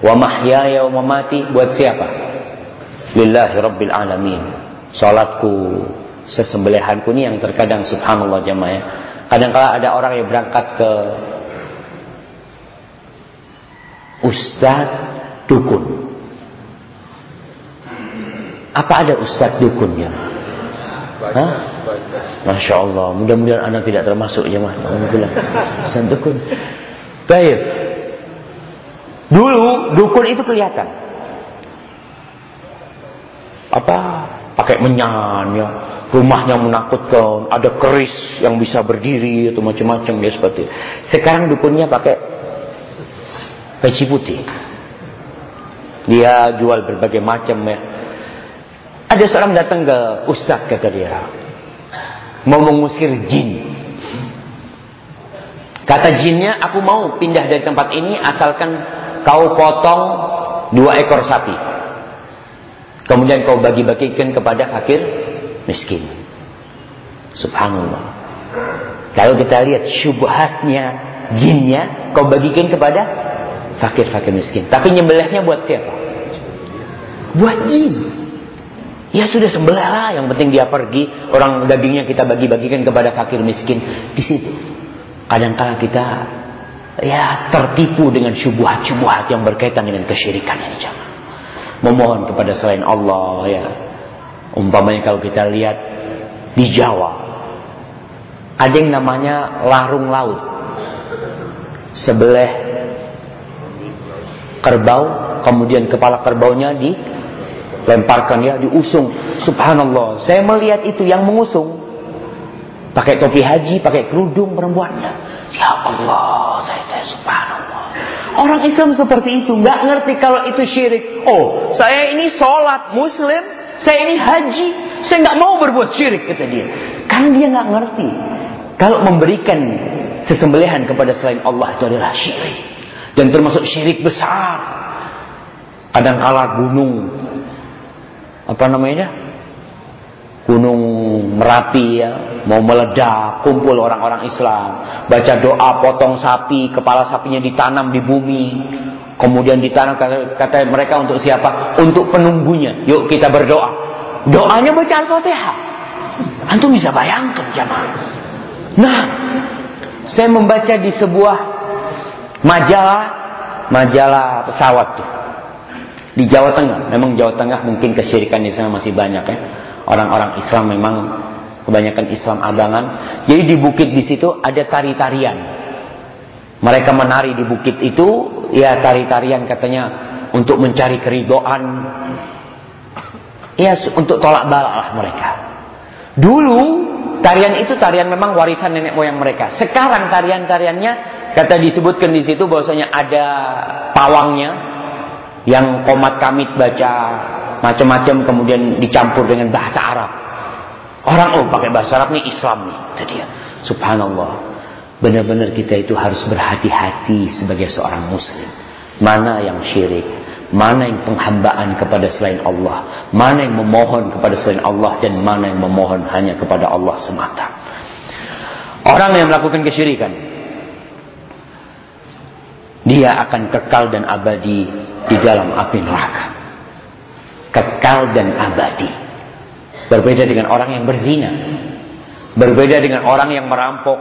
wa mahyaya wa mamati" buat siapa? Lillahi rabbil alamin. Salatku, sesembelihanku ini yang terkadang subhanallah jemaah. Kadang-kala ada orang yang berangkat ke Ustadz Dukun. Apa ada Ustadz Dukunnya? Hah? Masya Allah. Mudah-mudahan anak tidak termasuk ya mah. Alhamdulillah. Dukun. Baik. Dulu dukun itu kelihatan. Apa? Pakai menyan ya. Rumahnya menakutkan, ada keris yang bisa berdiri atau macam-macam ya seperti. Sekarang dukunnya pakai peci putih. Dia jual berbagai macam ya. Ada seorang datang ke ustaz kata dia. Mau mengusir jin. Kata jinnya, aku mau pindah dari tempat ini asalkan kau potong dua ekor sapi. Kemudian kau bagi-bagikan kepada fakir miskin. Subhanallah. Kalau kita lihat syubhatnya jinnya, kau bagikan kepada fakir-fakir miskin. Tapi nyembelihnya buat siapa? Buat jin. Ya sudah sembelih lah, yang penting dia pergi, orang dagingnya kita bagi-bagikan kepada fakir miskin. Di situ. Kadang-kala kita ya tertipu dengan syubhat-syubhat yang berkaitan dengan kesyirikan ini jangan. Memohon kepada selain Allah ya. Umpamanya kalau kita lihat di Jawa ada yang namanya larung laut. Sebelah kerbau, kemudian kepala kerbaunya dilemparkan ya, diusung. Subhanallah, saya melihat itu yang mengusung. Pakai topi haji, pakai kerudung perempuannya. Ya Allah, saya, saya subhanallah. Orang Islam seperti itu, nggak ngerti kalau itu syirik. Oh, saya ini sholat muslim, saya ini haji, saya nggak mau berbuat syirik kata dia. Kan dia nggak ngerti. Kalau memberikan sesembelihan kepada selain Allah itu adalah syirik. Dan termasuk syirik besar. Kadang-kala gunung apa namanya? Gunung Merapi ya, mau meledak, kumpul orang-orang Islam, baca doa potong sapi, kepala sapinya ditanam di bumi, kemudian ditanam kata, kata mereka untuk siapa? Untuk penunggunya. Yuk kita berdoa. Doanya baca Al-Fatihah. Antum bisa bayangkan jamaah. Nah, saya membaca di sebuah majalah, majalah pesawat tuh. Di Jawa Tengah, memang Jawa Tengah mungkin kesyirikan di sana masih banyak ya. Orang-orang Islam memang kebanyakan Islam abangan. Jadi di bukit di situ ada tari-tarian. Mereka menari di bukit itu, ya tari-tarian katanya untuk mencari keridoan. Ya untuk tolak balak lah mereka. Dulu Tarian itu tarian memang warisan nenek moyang mereka. Sekarang tarian-tariannya kata disebutkan di situ bahwasanya ada pawangnya yang komat kamit baca macam-macam kemudian dicampur dengan bahasa Arab. Orang oh pakai bahasa Arab nih Islam nih. Itu dia. Subhanallah. Benar-benar kita itu harus berhati-hati sebagai seorang muslim. Mana yang syirik, Mana yang penghambaan kepada selain Allah. Mana yang memohon kepada selain Allah. Dan mana yang memohon hanya kepada Allah semata. Orang yang melakukan kesyirikan. Dia akan kekal dan abadi di dalam api neraka. Kekal dan abadi. Berbeda dengan orang yang berzina. Berbeda dengan orang yang merampok.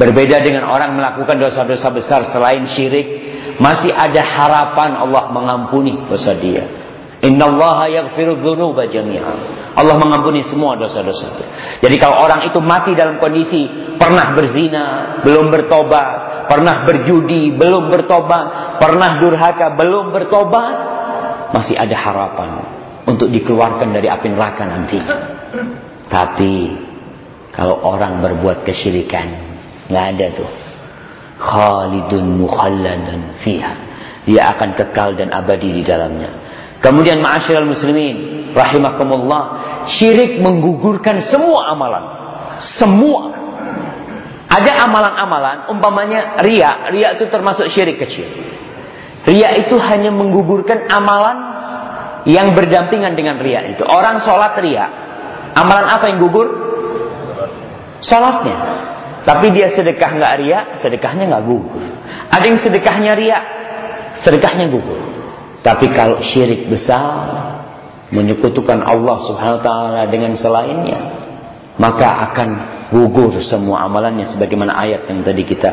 Berbeda dengan orang melakukan dosa-dosa besar selain syirik masih ada harapan Allah mengampuni dosa dia. Yaghfiru. Allah mengampuni semua dosa-dosa. Jadi kalau orang itu mati dalam kondisi pernah berzina, belum bertobat, pernah berjudi, belum bertobat, pernah durhaka, belum bertobat, masih ada harapan untuk dikeluarkan dari api neraka nanti. Tapi kalau orang berbuat kesyirikan, nggak ada tuh khalidun mukhalladan fiha. Dia akan kekal dan abadi di dalamnya. Kemudian ma'asyiral muslimin rahimakumullah, syirik menggugurkan semua amalan. Semua. Ada amalan-amalan umpamanya ria, ria itu termasuk syirik kecil. Ria itu hanya menggugurkan amalan yang berdampingan dengan ria itu. Orang sholat ria. Amalan apa yang gugur? Sholatnya. Tapi dia sedekah nggak ria, sedekahnya nggak gugur. Ada yang sedekahnya ria, sedekahnya gugur. Tapi kalau syirik besar, menyekutukan Allah subhanahu wa ta'ala dengan selainnya, maka akan gugur semua amalannya sebagaimana ayat yang tadi kita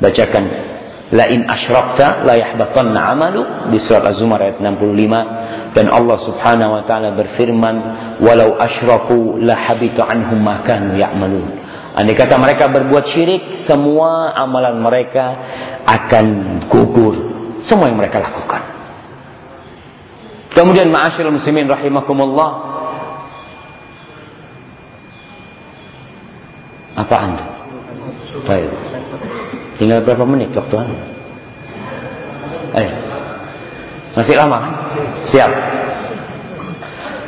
bacakan La in asyrakta la yahbatanna amalu di surat Az-Zumar ayat 65 dan Allah Subhanahu wa taala berfirman walau asyraku la habita anhum ma kanu ya'malun Andai kata mereka berbuat syirik, semua amalan mereka akan gugur. Semua yang mereka lakukan. Kemudian ma'asyil muslimin rahimakumullah. Apa anda? Baik. Tinggal berapa menit waktu anda? Eh, masih lama kan? Siap.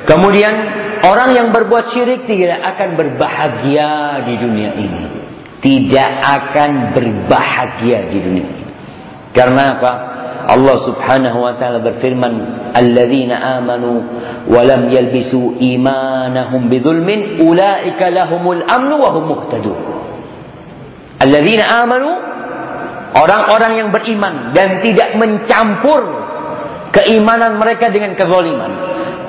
Kemudian orang yang berbuat syirik tidak akan berbahagia di dunia ini. Tidak akan berbahagia di dunia ini. Karena apa? Allah Subhanahu wa taala berfirman, "Alladzina amanu wa lam yalbisu imanahum bidzulmin, ulaika lahumul amnu wa hum muhtadun." Alladzina amanu orang-orang yang beriman dan tidak mencampur keimanan mereka dengan kezaliman.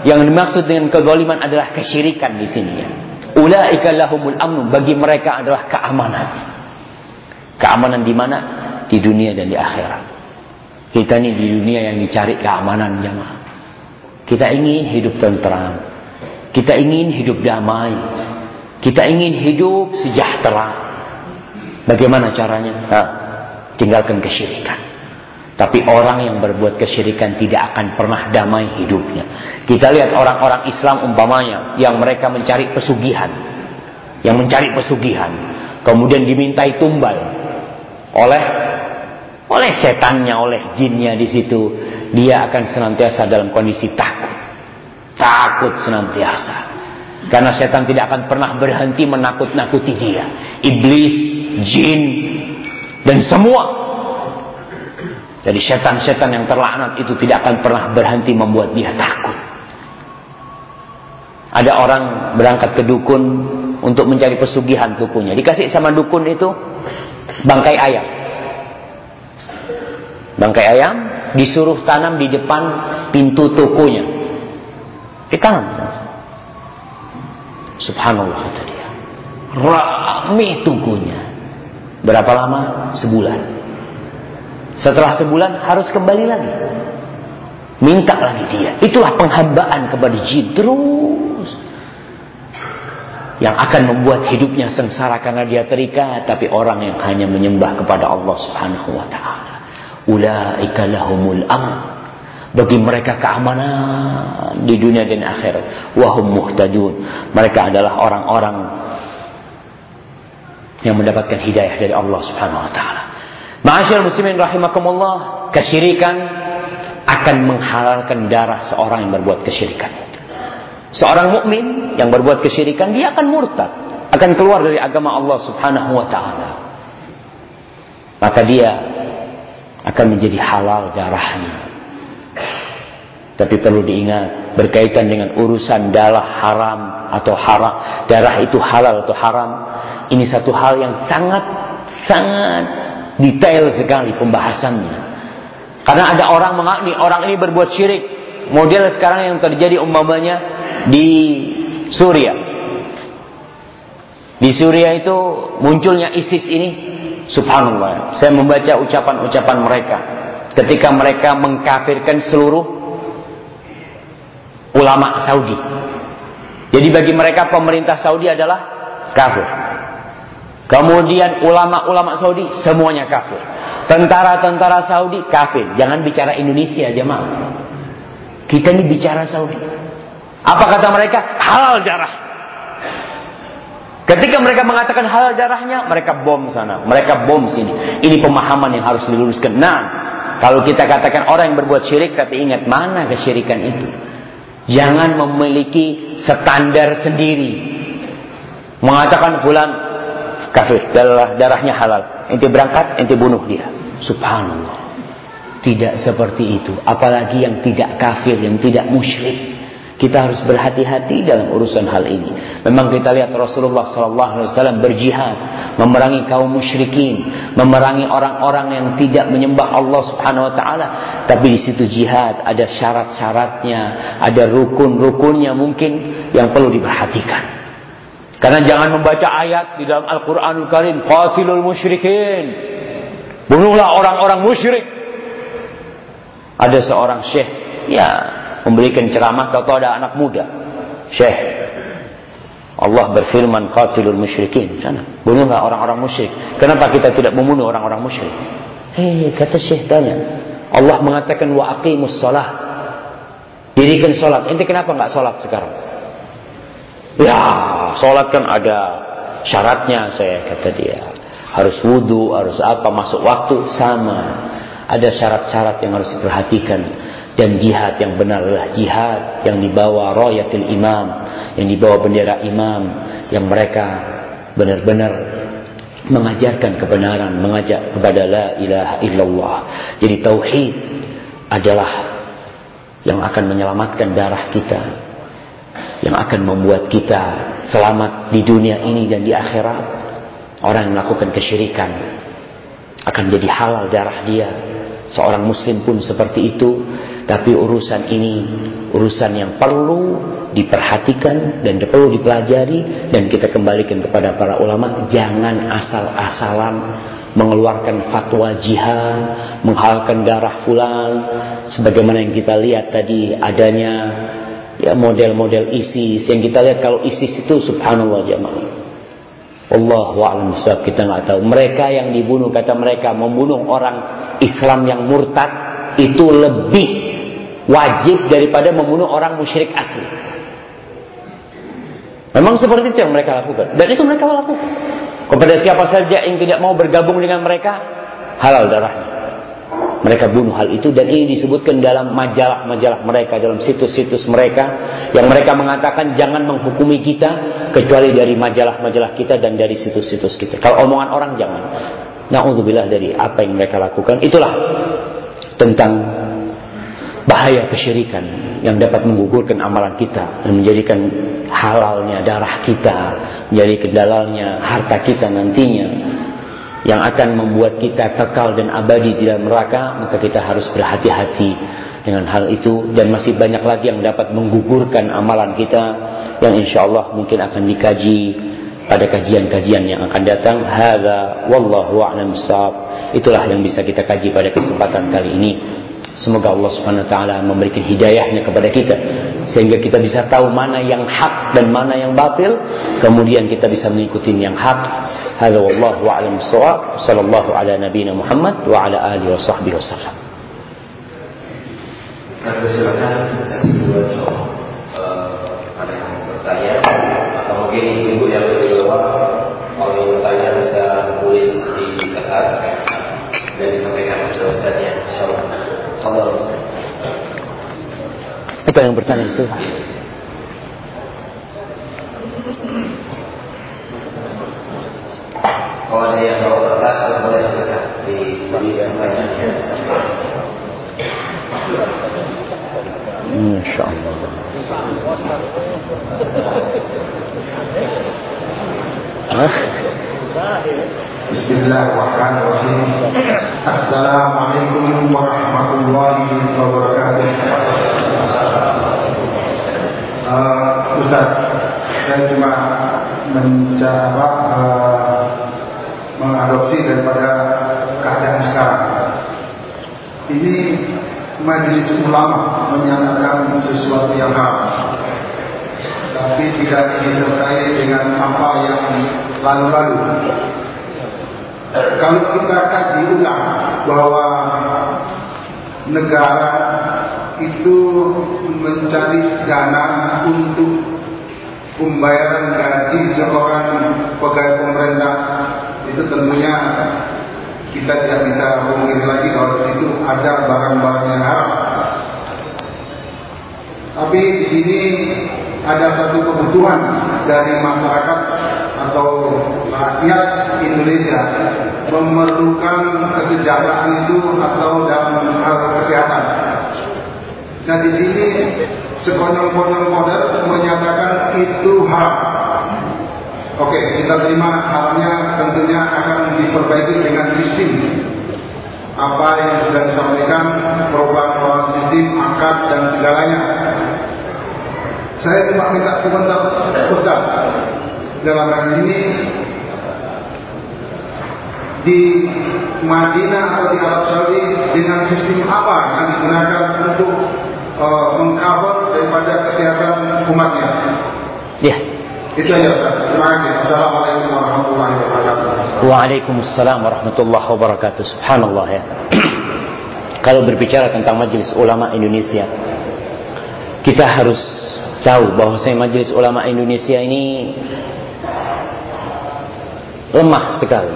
Yang dimaksud dengan kezaliman adalah kesyirikan di sini ya. Ulaika lahumul amnu bagi mereka adalah keamanan. Keamanan di mana? Di dunia dan di akhirat. Kita ini di dunia yang dicari keamanan jamaah. Kita ingin hidup tentram. Kita ingin hidup damai. Kita ingin hidup sejahtera. Bagaimana caranya? Nah, tinggalkan kesyirikan. Tapi orang yang berbuat kesyirikan tidak akan pernah damai hidupnya. Kita lihat orang-orang Islam umpamanya yang mereka mencari pesugihan. Yang mencari pesugihan. Kemudian dimintai tumbal oleh oleh setannya, oleh jinnya di situ, dia akan senantiasa dalam kondisi takut. Takut senantiasa. Karena setan tidak akan pernah berhenti menakut-nakuti dia. Iblis, jin, dan semua. Jadi setan-setan yang terlaknat itu tidak akan pernah berhenti membuat dia takut. Ada orang berangkat ke dukun untuk mencari pesugihan tukunya. Dikasih sama dukun itu bangkai ayam bangkai ayam disuruh tanam di depan pintu tokonya. Ditanam. Subhanallah dia. Rame tukunya. Berapa lama? Sebulan. Setelah sebulan harus kembali lagi. Minta lagi dia. Itulah penghambaan kepada jin terus. Yang akan membuat hidupnya sengsara karena dia terikat. Tapi orang yang hanya menyembah kepada Allah subhanahu wa ta'ala. Ulaika lahumul amn. Bagi mereka keamanan di dunia dan akhirat. Wahum muhtadun. Mereka adalah orang-orang yang mendapatkan hidayah dari Allah Subhanahu wa taala. Ma'asyiral muslimin rahimakumullah, kesyirikan akan menghalalkan darah seorang yang berbuat kesyirikan Seorang mukmin yang berbuat kesyirikan dia akan murtad, akan keluar dari agama Allah Subhanahu wa taala. Maka dia akan menjadi halal darahnya. Tapi perlu diingat berkaitan dengan urusan darah haram atau haram, darah itu halal atau haram. Ini satu hal yang sangat sangat detail sekali pembahasannya. Karena ada orang mengakni orang ini berbuat syirik. Model sekarang yang terjadi umpamanya di Suriah. Di Suriah itu munculnya ISIS ini Subhanallah. Saya membaca ucapan-ucapan mereka ketika mereka mengkafirkan seluruh ulama Saudi. Jadi bagi mereka pemerintah Saudi adalah kafir. Kemudian ulama-ulama Saudi semuanya kafir. Tentara-tentara Saudi kafir. Jangan bicara Indonesia jemaah. Kita ini bicara Saudi. Apa kata mereka? Halal darah. Ketika mereka mengatakan halal darahnya, mereka bom sana, mereka bom sini. Ini pemahaman yang harus diluruskan. Nah, kalau kita katakan orang yang berbuat syirik, tapi ingat mana kesyirikan itu. Jangan memiliki standar sendiri. Mengatakan bulan kafir, darah, darahnya halal. Ente berangkat, ente bunuh dia. Subhanallah. Tidak seperti itu. Apalagi yang tidak kafir, yang tidak musyrik. Kita harus berhati-hati dalam urusan hal ini. Memang kita lihat Rasulullah SAW berjihad, memerangi kaum musyrikin, memerangi orang-orang yang tidak menyembah Allah Subhanahu Wa Taala. Tapi di situ jihad ada syarat-syaratnya, ada rukun-rukunnya mungkin yang perlu diperhatikan. Karena jangan membaca ayat di dalam Al-Quranul Karim, qatilul musyrikin. Bunuhlah orang-orang musyrik. Ada seorang syekh, ya memberikan ceramah atau ada anak muda. Syekh Allah berfirman qatilul musyrikin. Sana. Bunuhlah orang-orang musyrik? Kenapa kita tidak membunuh orang-orang musyrik? Hei kata syekh tanya. Allah mengatakan wa aqimus salah. Dirikan salat. Ente kenapa enggak salat sekarang? Ya salat kan ada syaratnya saya kata dia. Harus wudhu harus apa masuk waktu. Sama. Ada syarat-syarat yang harus diperhatikan dan jihad yang benar adalah jihad yang dibawa royatil imam yang dibawa bendera imam yang mereka benar-benar mengajarkan kebenaran mengajak kepada la ilaha illallah jadi tauhid adalah yang akan menyelamatkan darah kita, yang akan membuat kita selamat di dunia ini dan di akhirat. Orang yang melakukan kesyirikan akan jadi halal darah dia. Seorang muslim pun seperti itu, tapi urusan ini urusan yang perlu diperhatikan dan perlu dipelajari dan kita kembalikan kepada para ulama jangan asal-asalan mengeluarkan fatwa jihad, menghalalkan darah fulan, sebagaimana yang kita lihat tadi adanya ya model-model ISIS yang kita lihat kalau ISIS itu subhanallah jemaah. Allah wa'alam kita nggak tahu. Mereka yang dibunuh kata mereka membunuh orang Islam yang murtad itu lebih wajib daripada membunuh orang musyrik asli. Memang seperti itu yang mereka lakukan. Dan itu mereka lakukan. Kepada siapa saja yang tidak mau bergabung dengan mereka, halal darahnya. Mereka bunuh hal itu dan ini disebutkan dalam majalah-majalah mereka, dalam situs-situs mereka yang mereka mengatakan jangan menghukumi kita kecuali dari majalah-majalah kita dan dari situs-situs kita. Kalau omongan orang jangan. Nauzubillah dari apa yang mereka lakukan. Itulah tentang bahaya kesyirikan yang dapat menggugurkan amalan kita dan menjadikan halalnya darah kita, menjadi kedalalnya harta kita nantinya yang akan membuat kita kekal dan abadi di dalam neraka, maka kita harus berhati-hati dengan hal itu dan masih banyak lagi yang dapat menggugurkan amalan kita yang insya Allah mungkin akan dikaji pada kajian-kajian yang akan datang. Hada wallahu a'lam Itulah yang bisa kita kaji pada kesempatan kali ini. Semoga Allah Subhanahu wa taala memberikan hidayahnya kepada kita sehingga kita bisa tahu mana yang hak dan mana yang batil, kemudian kita bisa mengikuti yang hak. Hadza wallahu a'lam bissawab. Sallallahu ala nabiyyina Muhammad wa ala alihi wa sahbihi wasallam. Silakan ada yang bertanya atau mungkin ibu yang berdua mau bertanya bisa tulis di kertas dan disampaikan kepada ustaznya Apa yang bertanya itu? Kalau ada yang bawa kertas, boleh silakan di disampaikan ya. Masya Allah. Bismillahirrahmanirrahim. Assalamualaikum warahmatullahi wabarakatuh. Uh, Ustaz, saya cuma mencoba uh, mengadopsi daripada keadaan sekarang. Ini majelis ulama menyatakan sesuatu yang haram, tapi tidak disertai dengan apa yang lalu-lalu. Kalau kita kasih ulang bahwa negara itu mencari dana untuk pembayaran gaji seorang pegawai pemerintah itu tentunya kita tidak bisa memungkiri lagi bahwa di situ ada barang-barang yang haram. Tapi di sini ada satu kebutuhan dari masyarakat atau rakyat Indonesia memerlukan kesejahteraan itu atau dalam hal kesehatan. Nah di sini sekonyong-konyong model menyatakan itu hak. Oke, kita terima haramnya tentunya akan diperbaiki dengan sistem apa yang sudah disampaikan perubahan-perubahan sistem akad dan segalanya saya cuma minta komentar Ustaz dalam hal ini di Madinah atau di Arab Saudi dengan sistem apa yang digunakan untuk uh, mengcover daripada kesehatan umatnya? Ya. Itu aja Ustaz. Terima kasih. Assalamualaikum warahmatullahi wabarakatuh. Waalaikumsalam warahmatullahi wabarakatuh. Subhanallah ya. Kalau berbicara tentang Majelis Ulama Indonesia, kita harus tahu bahwa saya Majelis Ulama Indonesia ini lemah sekali.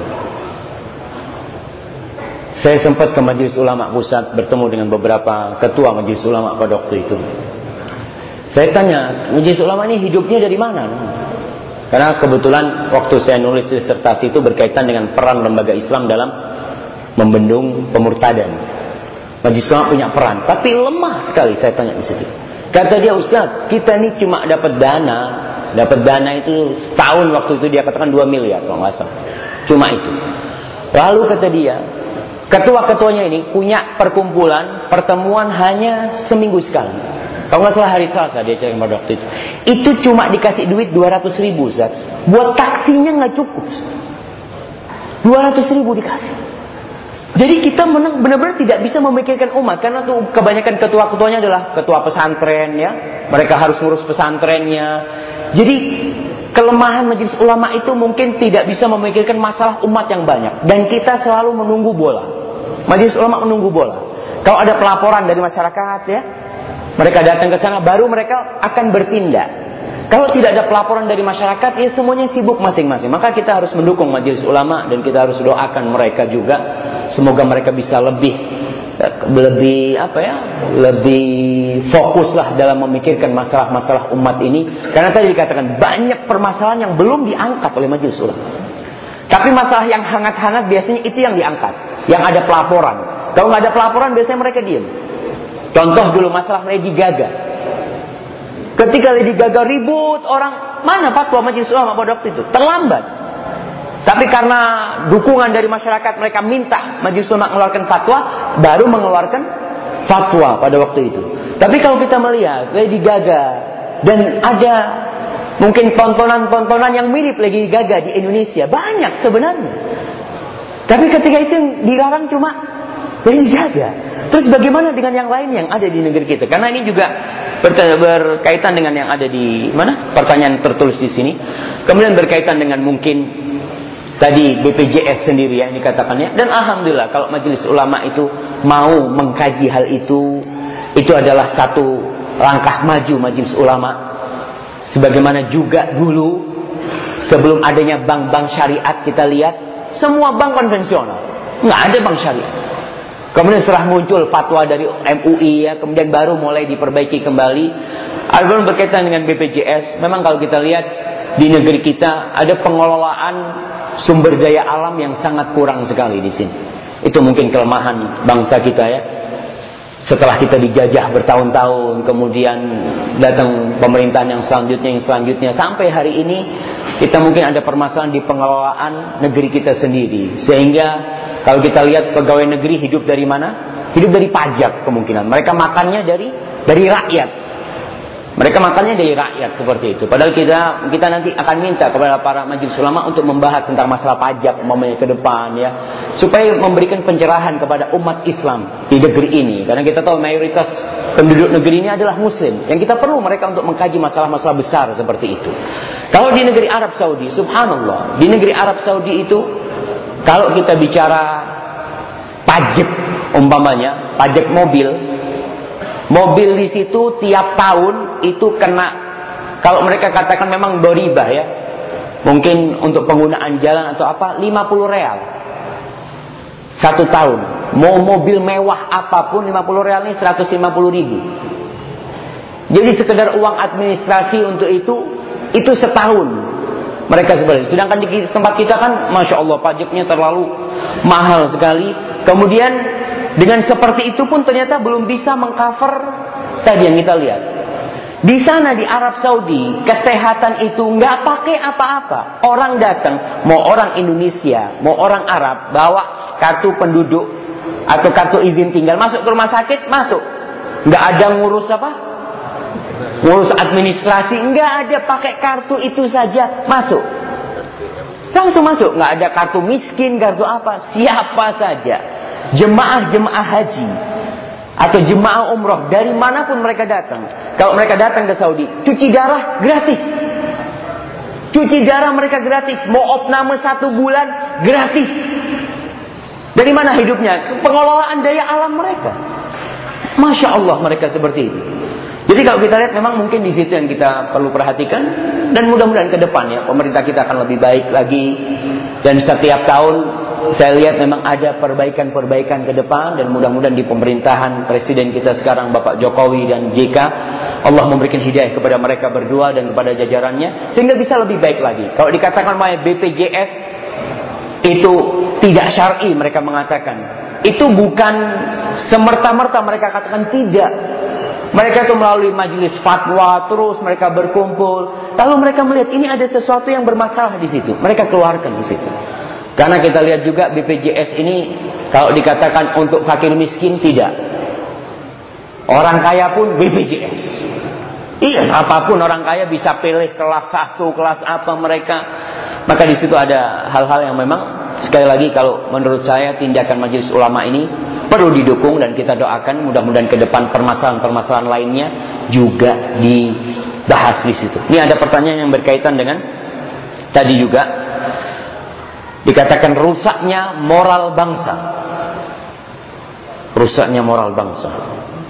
Saya sempat ke Majelis Ulama Pusat bertemu dengan beberapa ketua Majelis Ulama pada waktu itu. Saya tanya, Majelis Ulama ini hidupnya dari mana? Karena kebetulan waktu saya nulis disertasi itu berkaitan dengan peran lembaga Islam dalam membendung pemurtadan. Majlis ulama punya peran, tapi lemah sekali saya tanya di situ. Kata dia Ustaz, kita ini cuma dapat dana, dapat dana itu tahun waktu itu dia katakan 2 miliar kalau nggak salah. Cuma itu. Lalu kata dia, ketua-ketuanya ini punya perkumpulan, pertemuan hanya seminggu sekali. Kalau nggak salah hari Selasa dia cari pada waktu itu. Itu cuma dikasih duit 200 ribu Ustaz. Buat taksinya nggak cukup. 200 ribu dikasih. Jadi kita benar-benar tidak bisa memikirkan umat karena tuh kebanyakan ketua-ketuanya adalah ketua pesantren ya. Mereka harus ngurus pesantrennya. Jadi kelemahan majelis ulama itu mungkin tidak bisa memikirkan masalah umat yang banyak dan kita selalu menunggu bola. Majelis ulama menunggu bola. Kalau ada pelaporan dari masyarakat ya, mereka datang ke sana baru mereka akan bertindak. Kalau tidak ada pelaporan dari masyarakat, ya semuanya sibuk masing-masing. Maka kita harus mendukung majelis ulama dan kita harus doakan mereka juga. Semoga mereka bisa lebih lebih apa ya lebih fokuslah dalam memikirkan masalah-masalah umat ini. Karena tadi dikatakan banyak permasalahan yang belum diangkat oleh majelis ulama. Tapi masalah yang hangat-hangat biasanya itu yang diangkat. Yang ada pelaporan. Kalau nggak ada pelaporan biasanya mereka diam contoh dulu masalah Lady Gaga Ketika Lady Gaga ribut orang, mana fatwa majelis ulama pada waktu itu? Terlambat. Tapi karena dukungan dari masyarakat mereka minta majelis ulama mengeluarkan fatwa, baru mengeluarkan fatwa pada waktu itu. Tapi kalau kita melihat Lady Gaga dan ada mungkin tontonan-tontonan yang mirip Lady Gaga di Indonesia banyak sebenarnya. Tapi ketika itu dilarang cuma Lady Gaga. Terus bagaimana dengan yang lain yang ada di negeri kita? Karena ini juga berkaitan dengan yang ada di mana? Pertanyaan tertulis di sini. Kemudian berkaitan dengan mungkin tadi BPJS sendiri ya ini katakannya. Dan alhamdulillah kalau majelis ulama itu mau mengkaji hal itu, itu adalah satu langkah maju majelis ulama. Sebagaimana juga dulu sebelum adanya bank-bank syariat kita lihat semua bank konvensional, nggak ada bank syariat. Kemudian setelah muncul fatwa dari MUI ya, kemudian baru mulai diperbaiki kembali. Adapun berkaitan dengan BPJS, memang kalau kita lihat di negeri kita ada pengelolaan sumber daya alam yang sangat kurang sekali di sini. Itu mungkin kelemahan bangsa kita ya. Setelah kita dijajah bertahun-tahun, kemudian datang pemerintahan yang selanjutnya, yang selanjutnya, sampai hari ini kita mungkin ada permasalahan di pengelolaan negeri kita sendiri. Sehingga kalau kita lihat pegawai negeri hidup dari mana? Hidup dari pajak kemungkinan. Mereka makannya dari dari rakyat. Mereka makannya dari rakyat seperti itu. Padahal kita kita nanti akan minta kepada para majelis ulama untuk membahas tentang masalah pajak umpamanya ke depan ya, supaya memberikan pencerahan kepada umat Islam di negeri ini. Karena kita tahu mayoritas penduduk negeri ini adalah muslim. Yang kita perlu mereka untuk mengkaji masalah-masalah besar seperti itu. Kalau di negeri Arab Saudi, subhanallah, di negeri Arab Saudi itu kalau kita bicara pajak umpamanya, pajak mobil, mobil di situ tiap tahun itu kena kalau mereka katakan memang doribah ya. Mungkin untuk penggunaan jalan atau apa 50 real. Satu tahun. Mau mobil mewah apa pun 50 real ini 150 ribu. Jadi sekedar uang administrasi untuk itu itu setahun mereka sebenarnya. Sedangkan di tempat kita kan, masya Allah pajaknya terlalu mahal sekali. Kemudian dengan seperti itu pun ternyata belum bisa mengcover tadi yang kita lihat. Di sana di Arab Saudi, kesehatan itu nggak pakai apa-apa. Orang datang, mau orang Indonesia, mau orang Arab, bawa kartu penduduk atau kartu izin tinggal, masuk ke rumah sakit, masuk. Nggak ada ngurus apa? Ngurus administrasi nggak ada pakai kartu itu saja masuk. Langsung masuk, nggak ada kartu miskin, kartu apa, siapa saja. Jemaah-jemaah haji atau jemaah umroh dari mana pun mereka datang. Kalau mereka datang ke Saudi, cuci darah gratis. Cuci darah mereka gratis. Mau opname satu bulan gratis. Dari mana hidupnya? Pengelolaan daya alam mereka. Masya Allah mereka seperti itu. Jadi kalau kita lihat memang mungkin di situ yang kita perlu perhatikan dan mudah-mudahan ke depan ya pemerintah kita akan lebih baik lagi dan setiap tahun saya lihat memang ada perbaikan-perbaikan ke depan dan mudah-mudahan di pemerintahan presiden kita sekarang Bapak Jokowi dan JK Allah memberikan hidayah kepada mereka berdua dan kepada jajarannya sehingga bisa lebih baik lagi. Kalau dikatakan BPJS itu tidak syar'i mereka mengatakan itu bukan semerta-merta mereka katakan tidak. Mereka itu melalui majelis fatwa terus mereka berkumpul. Lalu mereka melihat ini ada sesuatu yang bermasalah di situ. Mereka keluarkan di situ. Karena kita lihat juga BPJS ini kalau dikatakan untuk fakir miskin tidak. Orang kaya pun BPJS. Iya, apa pun orang kaya bisa pilih kelas satu, kelas apa mereka. Maka di situ ada hal-hal yang memang sekali lagi kalau menurut saya tindakan majelis ulama ini perlu didukung dan kita doakan mudah-mudahan ke depan permasalahan-permasalahan lainnya juga dibahas di situ. Ini ada pertanyaan yang berkaitan dengan tadi juga dikatakan rusaknya moral bangsa. Rusaknya moral bangsa.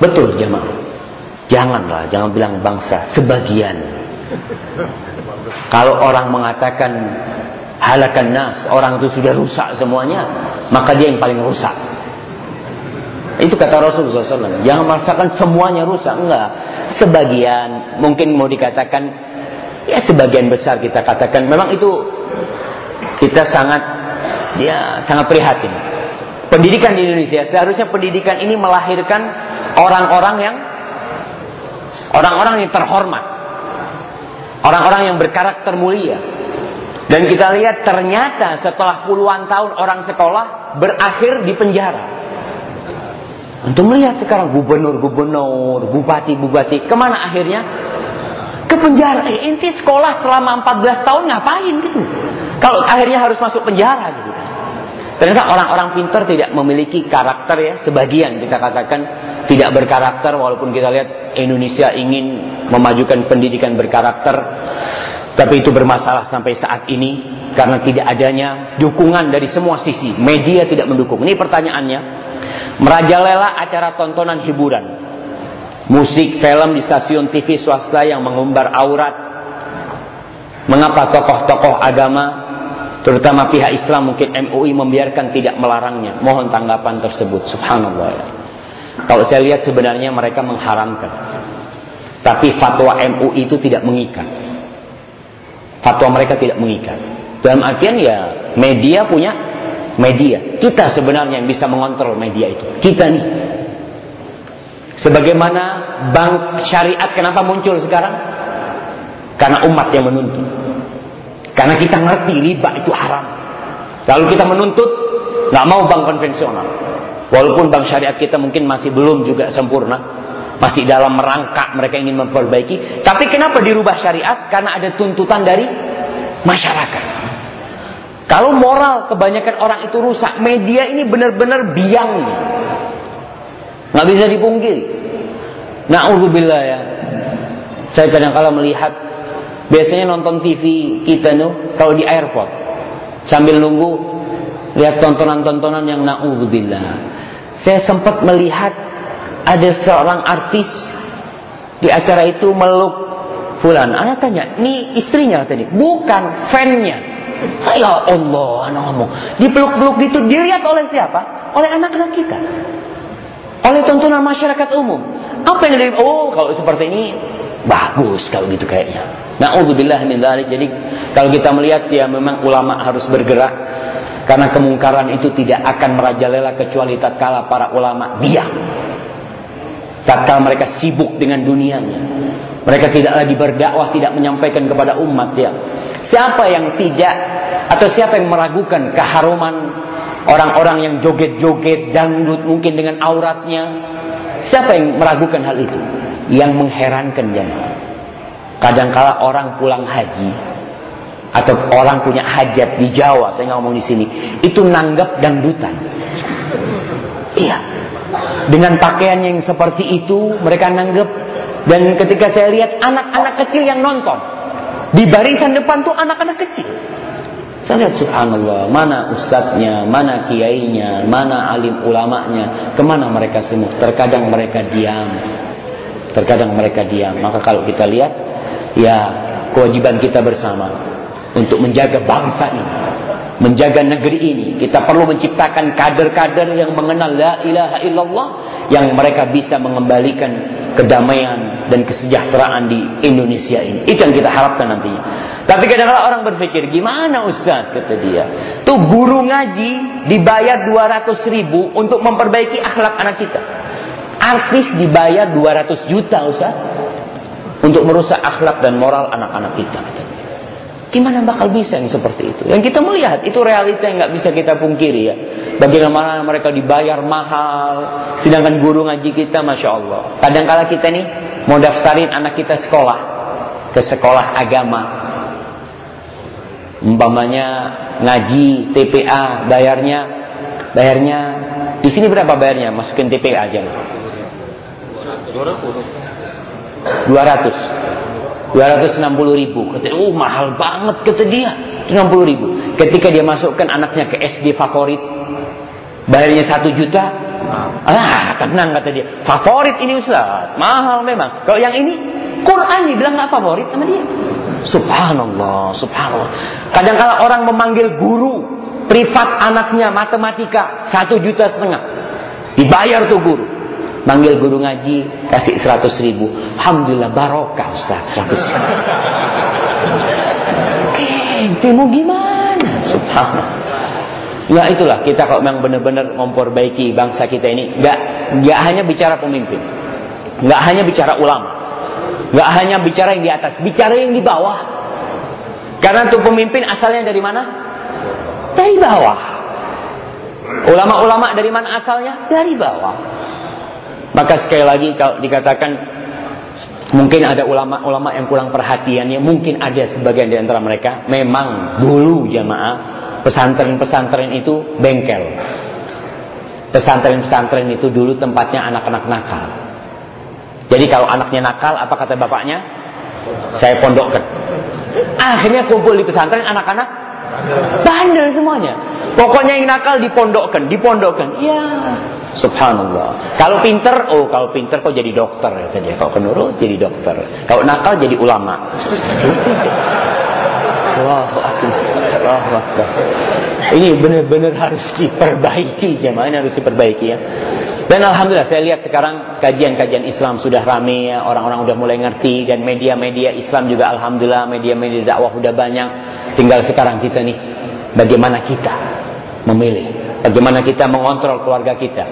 Betul jemaah. Janganlah, jangan bilang bangsa, sebagian. Kalau orang mengatakan halakan nas, orang itu sudah rusak semuanya, maka dia yang paling rusak. Itu kata Rasulullah SAW. Jangan merasakan semuanya rusak. Enggak. Sebagian. Mungkin mau dikatakan. Ya sebagian besar kita katakan. Memang itu. Kita sangat. Ya sangat prihatin. Pendidikan di Indonesia. Seharusnya pendidikan ini melahirkan. Orang-orang yang. Orang-orang yang terhormat. Orang-orang yang berkarakter mulia. Dan kita lihat ternyata setelah puluhan tahun orang sekolah berakhir di penjara. Untuk melihat sekarang gubernur-gubernur, bupati-bupati, ke mana akhirnya? Ke penjara. Eh, inti sekolah selama 14 tahun ngapain gitu? Kalau akhirnya harus masuk penjara gitu kan. Ternyata orang-orang pintar tidak memiliki karakter ya, sebagian kita katakan tidak berkarakter walaupun kita lihat Indonesia ingin memajukan pendidikan berkarakter. Tapi itu bermasalah sampai saat ini karena tidak adanya dukungan dari semua sisi. Media tidak mendukung. Ini pertanyaannya, merajalela acara tontonan hiburan. Musik, film di stasiun TV swasta yang mengumbar aurat. Mengapa tokoh-tokoh agama, terutama pihak Islam mungkin MUI membiarkan tidak melarangnya? Mohon tanggapan tersebut. Subhanallah. Kalau saya lihat sebenarnya mereka mengharamkan. Tapi fatwa MUI itu tidak mengikat. Fatwa mereka tidak mengikat. Dalam artian ya media punya media. Kita sebenarnya yang bisa mengontrol media itu. Kita nih. Sebagaimana bank syariat kenapa muncul sekarang? Karena umat yang menuntut. Karena kita ngerti riba itu haram. Lalu kita menuntut nggak mau bank konvensional. Walaupun bank syariat kita mungkin masih belum juga sempurna, masih dalam merangkak mereka ingin memperbaiki. Tapi kenapa dirubah syariat? Karena ada tuntutan dari masyarakat. Kalau moral kebanyakan orang itu rusak, media ini benar-benar biang. Nggak bisa dipungkiri. Na'udzubillah ya. Saya kadang-kala melihat biasanya nonton TV kita tuh kalau di airport sambil nunggu lihat tontonan-tontonan yang na'udzubillah. Saya sempat melihat ada seorang artis di acara itu meluk fulan. Anak tanya, ini istrinya tadi? Bukan, fannya. Ya Allah, anak ngomong. Dipeluk-peluk gitu, dilihat oleh siapa? Oleh anak-anak kita. Oleh tontonan masyarakat umum. Apa yang dari oh kalau seperti ini bagus kalau gitu kayaknya. Nauzubillah min dzalik. Jadi kalau kita melihat ya memang ulama harus bergerak karena kemungkaran itu tidak akan merajalela kecuali tatkala para ulama diam. Tatkala mereka sibuk dengan dunianya. Mereka tidak lagi berdakwah, tidak menyampaikan kepada umat ya. Siapa yang tidak atau siapa yang meragukan keharuman orang-orang yang joget-joget dangdut mungkin dengan auratnya? Siapa yang meragukan hal itu? Yang mengherankan jemaah. Kadangkala orang pulang haji atau orang punya hajat di Jawa, saya ngomong di sini, itu nanggap dangdutan. Iya. Dengan pakaian yang seperti itu, mereka nanggap dan ketika saya lihat anak-anak kecil yang nonton, di barisan depan tuh anak-anak kecil. Saya lihat subhanallah, mana ustadznya, mana kiainya, mana alim ulamanya, ke mana mereka semua. Terkadang mereka diam. Terkadang mereka diam. Maka kalau kita lihat, ya kewajiban kita bersama untuk menjaga bangsa ini. Menjaga negeri ini. Kita perlu menciptakan kader-kader yang mengenal la ilaha illallah. Yang mereka bisa mengembalikan kedamaian dan kesejahteraan di Indonesia ini. Itu yang kita harapkan nantinya. Tapi kadang-kadang orang berpikir, gimana Ustaz? Kata dia. Tuh guru ngaji dibayar 200 ribu untuk memperbaiki akhlak anak kita. Artis dibayar 200 juta Ustaz. Untuk merusak akhlak dan moral anak-anak kita. Gimana bakal bisa yang seperti itu? Yang kita melihat itu realita yang nggak bisa kita pungkiri ya. Bagaimana mereka dibayar mahal, sedangkan guru ngaji kita, masya Allah. Kadang-kala kita nih mau daftarin anak kita sekolah ke sekolah agama. Umpamanya ngaji TPA bayarnya bayarnya di sini berapa bayarnya? Masukin TPA aja. 200. 260 ribu. Kata, oh mahal banget kata dia. 60 ribu. Ketika dia masukkan anaknya ke SD favorit. Bayarnya 1 juta. Ah, tenang kata dia. Favorit ini Ustaz. Mahal memang. Kalau yang ini, Quran bilang nggak favorit sama dia. Subhanallah, subhanallah. Kadang kala orang memanggil guru privat anaknya matematika satu juta setengah. Dibayar tuh guru manggil guru ngaji kasih 100 ribu. Alhamdulillah barokah Ustaz 100 ribu. Ente mau gimana? Subhanallah. Ya itulah kita kalau memang benar-benar memperbaiki bangsa kita ini nggak nggak hanya bicara pemimpin nggak hanya bicara ulama nggak hanya bicara yang di atas bicara yang di bawah. Karena untuk pemimpin asalnya dari mana? Dari bawah. Ulama-ulama dari mana asalnya? Dari bawah maka sekali lagi kalau dikatakan mungkin ada ulama-ulama yang kurang perhatian ya mungkin ada sebagian di antara mereka memang dulu jamaah pesantren-pesantren itu bengkel. Pesantren-pesantren itu dulu tempatnya anak-anak nakal. Jadi kalau anaknya nakal, apa kata bapaknya? Saya pondokkan. Akhirnya kumpul di pesantren anak-anak bandel semuanya. Pokoknya yang nakal dipondokkan, dipondokkan. Iya, Subhanallah. Kalau pinter, oh kalau pinter kok jadi dokter ya dia. Kalau penurut jadi dokter. Kalau nakal jadi ulama. Allahu akbar. Ini benar-benar harus diperbaiki, jemaah harus diperbaiki ya. Dan alhamdulillah saya lihat sekarang kajian-kajian Islam sudah ramai ya, orang-orang sudah mulai ngerti dan media-media Islam juga alhamdulillah media-media dakwah sudah banyak. Tinggal sekarang kita nih bagaimana kita memilih, bagaimana kita mengontrol keluarga kita.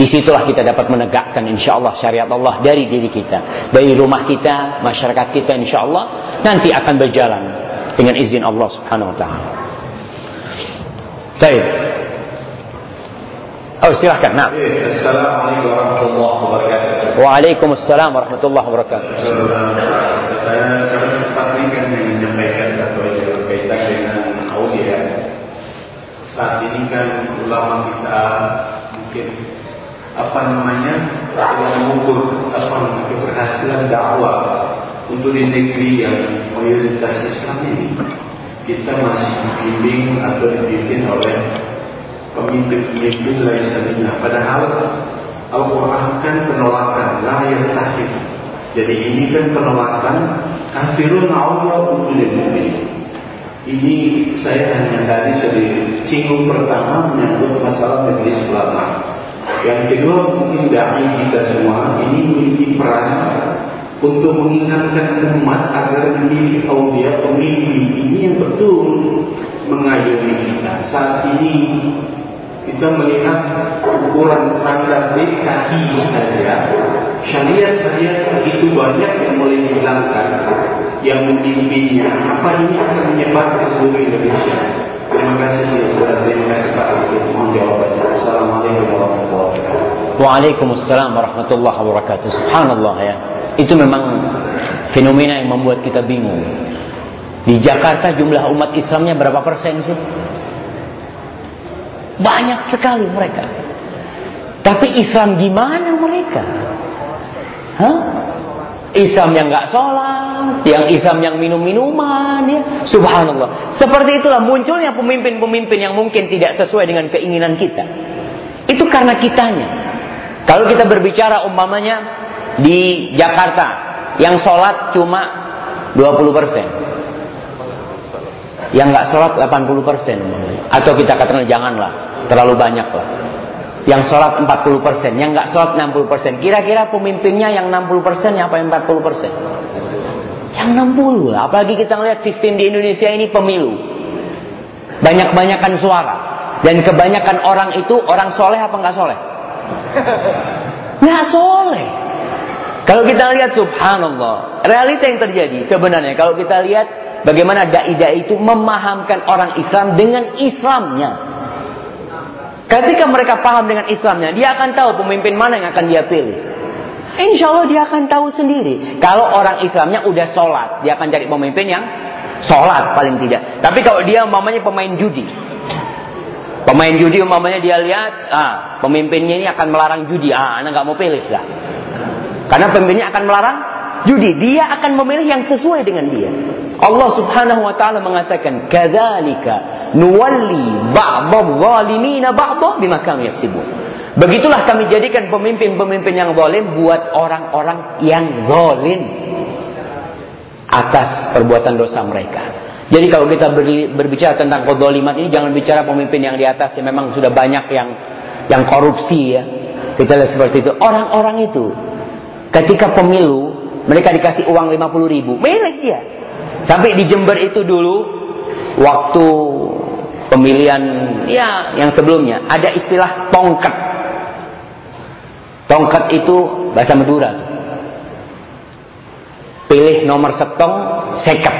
Di situlah kita dapat menegakkan insya Allah syariat Allah dari diri kita. Dari rumah kita, masyarakat kita insya Allah nanti akan berjalan dengan izin Allah subhanahu wa ta'ala. Baik. Oh silahkan. Nah. Assalamualaikum warahmatullahi wabarakatuh. Waalaikumsalam warahmatullahi wabarakatuh. Saya kami sempat ingin menyampaikan satu yang berkaitan dengan aulia. Saat ini kan ulama kita mungkin apa namanya yang mengukur apa keberhasilan dakwah untuk di negeri yang mayoritas Islam ini kita masih dibimbing atau dibimbing oleh pemimpin-pemimpin lain sebagainya. Padahal Al-Quran kan penolakan layar tahib. Jadi ini kan penolakan kafirun Allah untuk mukmin. Ini saya hanya tadi sudah singgung pertama menyangkut masalah majelis ulama. Yang kedua mungkin dai kita semua ini memiliki peran untuk mengingatkan umat agar memiliki aulia pemimpin ini yang betul mengayomi kita. Saat ini kita melihat ukuran standar DKI saja syariat-syariat begitu banyak yang mulai dihilangkan yang memimpinnya apa ini akan menyebar ke seluruh Indonesia? Terima kasih ya terima kasih Pak Alif mohon jawabannya. Assalamualaikum warahmatullahi wabarakatuh. Waalaikumsalam warahmatullahi wabarakatuh. Subhanallah ya. Itu memang fenomena yang membuat kita bingung. Di Jakarta jumlah umat Islamnya berapa persen sih? Banyak sekali mereka. Tapi Islam di mana mereka? Hah? Islam yang nggak sholat, yang Islam yang minum minuman, ya. Subhanallah. Seperti itulah munculnya pemimpin-pemimpin yang mungkin tidak sesuai dengan keinginan kita. Itu karena kitanya. Kalau kita berbicara umpamanya di Jakarta, yang sholat cuma 20 persen. Yang nggak sholat 80 persen. Atau kita katakan janganlah, terlalu banyak lah. Yang sholat 40%, yang nggak sholat 60%. Kira-kira pemimpinnya yang 60% apa yang 40%? Yang 60 Apalagi kita lihat sistem di Indonesia ini pemilu. Banyak-banyakan suara. Dan kebanyakan orang itu orang soleh apa nggak soleh? Nggak soleh. Kalau kita lihat subhanallah. Realita yang terjadi sebenarnya. Kalau kita lihat bagaimana dai-dai itu memahamkan orang Islam dengan Islamnya. Ketika mereka paham dengan Islamnya, dia akan tahu pemimpin mana yang akan dia pilih. Insya Allah dia akan tahu sendiri. Kalau orang Islamnya udah sholat, dia akan cari pemimpin yang sholat paling tidak. Tapi kalau dia umpamanya pemain judi, pemain judi umpamanya dia lihat, ah pemimpinnya ini akan melarang judi, ah anak nggak mau pilih lah. Karena pemimpinnya akan melarang judi, dia akan memilih yang sesuai dengan dia. Allah Subhanahu wa taala mengatakan, "Kadzalika nuwalli ba'dadh zalimina ba'dadh bima kanu yaksibun." Begitulah kami jadikan pemimpin-pemimpin yang zalim buat orang-orang yang zalim atas perbuatan dosa mereka. Jadi kalau kita berbicara tentang kezaliman ini jangan bicara pemimpin yang di atas yang memang sudah banyak yang yang korupsi ya. Kita lihat seperti itu. Orang-orang itu ketika pemilu mereka dikasih uang 50 ribu. Milih dia. Sampai di Jember itu dulu waktu pemilihan ya yang sebelumnya ada istilah tongkat. Tongkat itu bahasa Madura. Pilih nomor setong seket.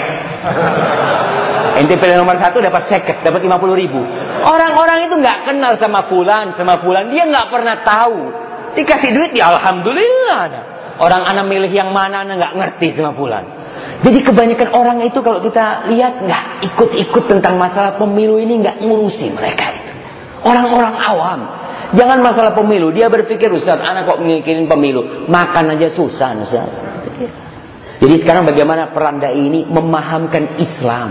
Ente pilih nomor satu dapat seket, dapat 50 ribu. Orang-orang itu nggak kenal sama fulan, sama fulan. Dia nggak pernah tahu. Dikasih duit ya alhamdulillah. Orang anak milih yang mana anak nggak ngerti sama fulan. Jadi kebanyakan orang itu kalau kita lihat nggak ikut-ikut tentang masalah pemilu ini nggak ngurusi mereka. Orang-orang awam. Jangan masalah pemilu. Dia berpikir Ustaz, anak kok mikirin pemilu. Makan aja susah Ustaz. Jadi sekarang bagaimana peran dai ini memahamkan Islam.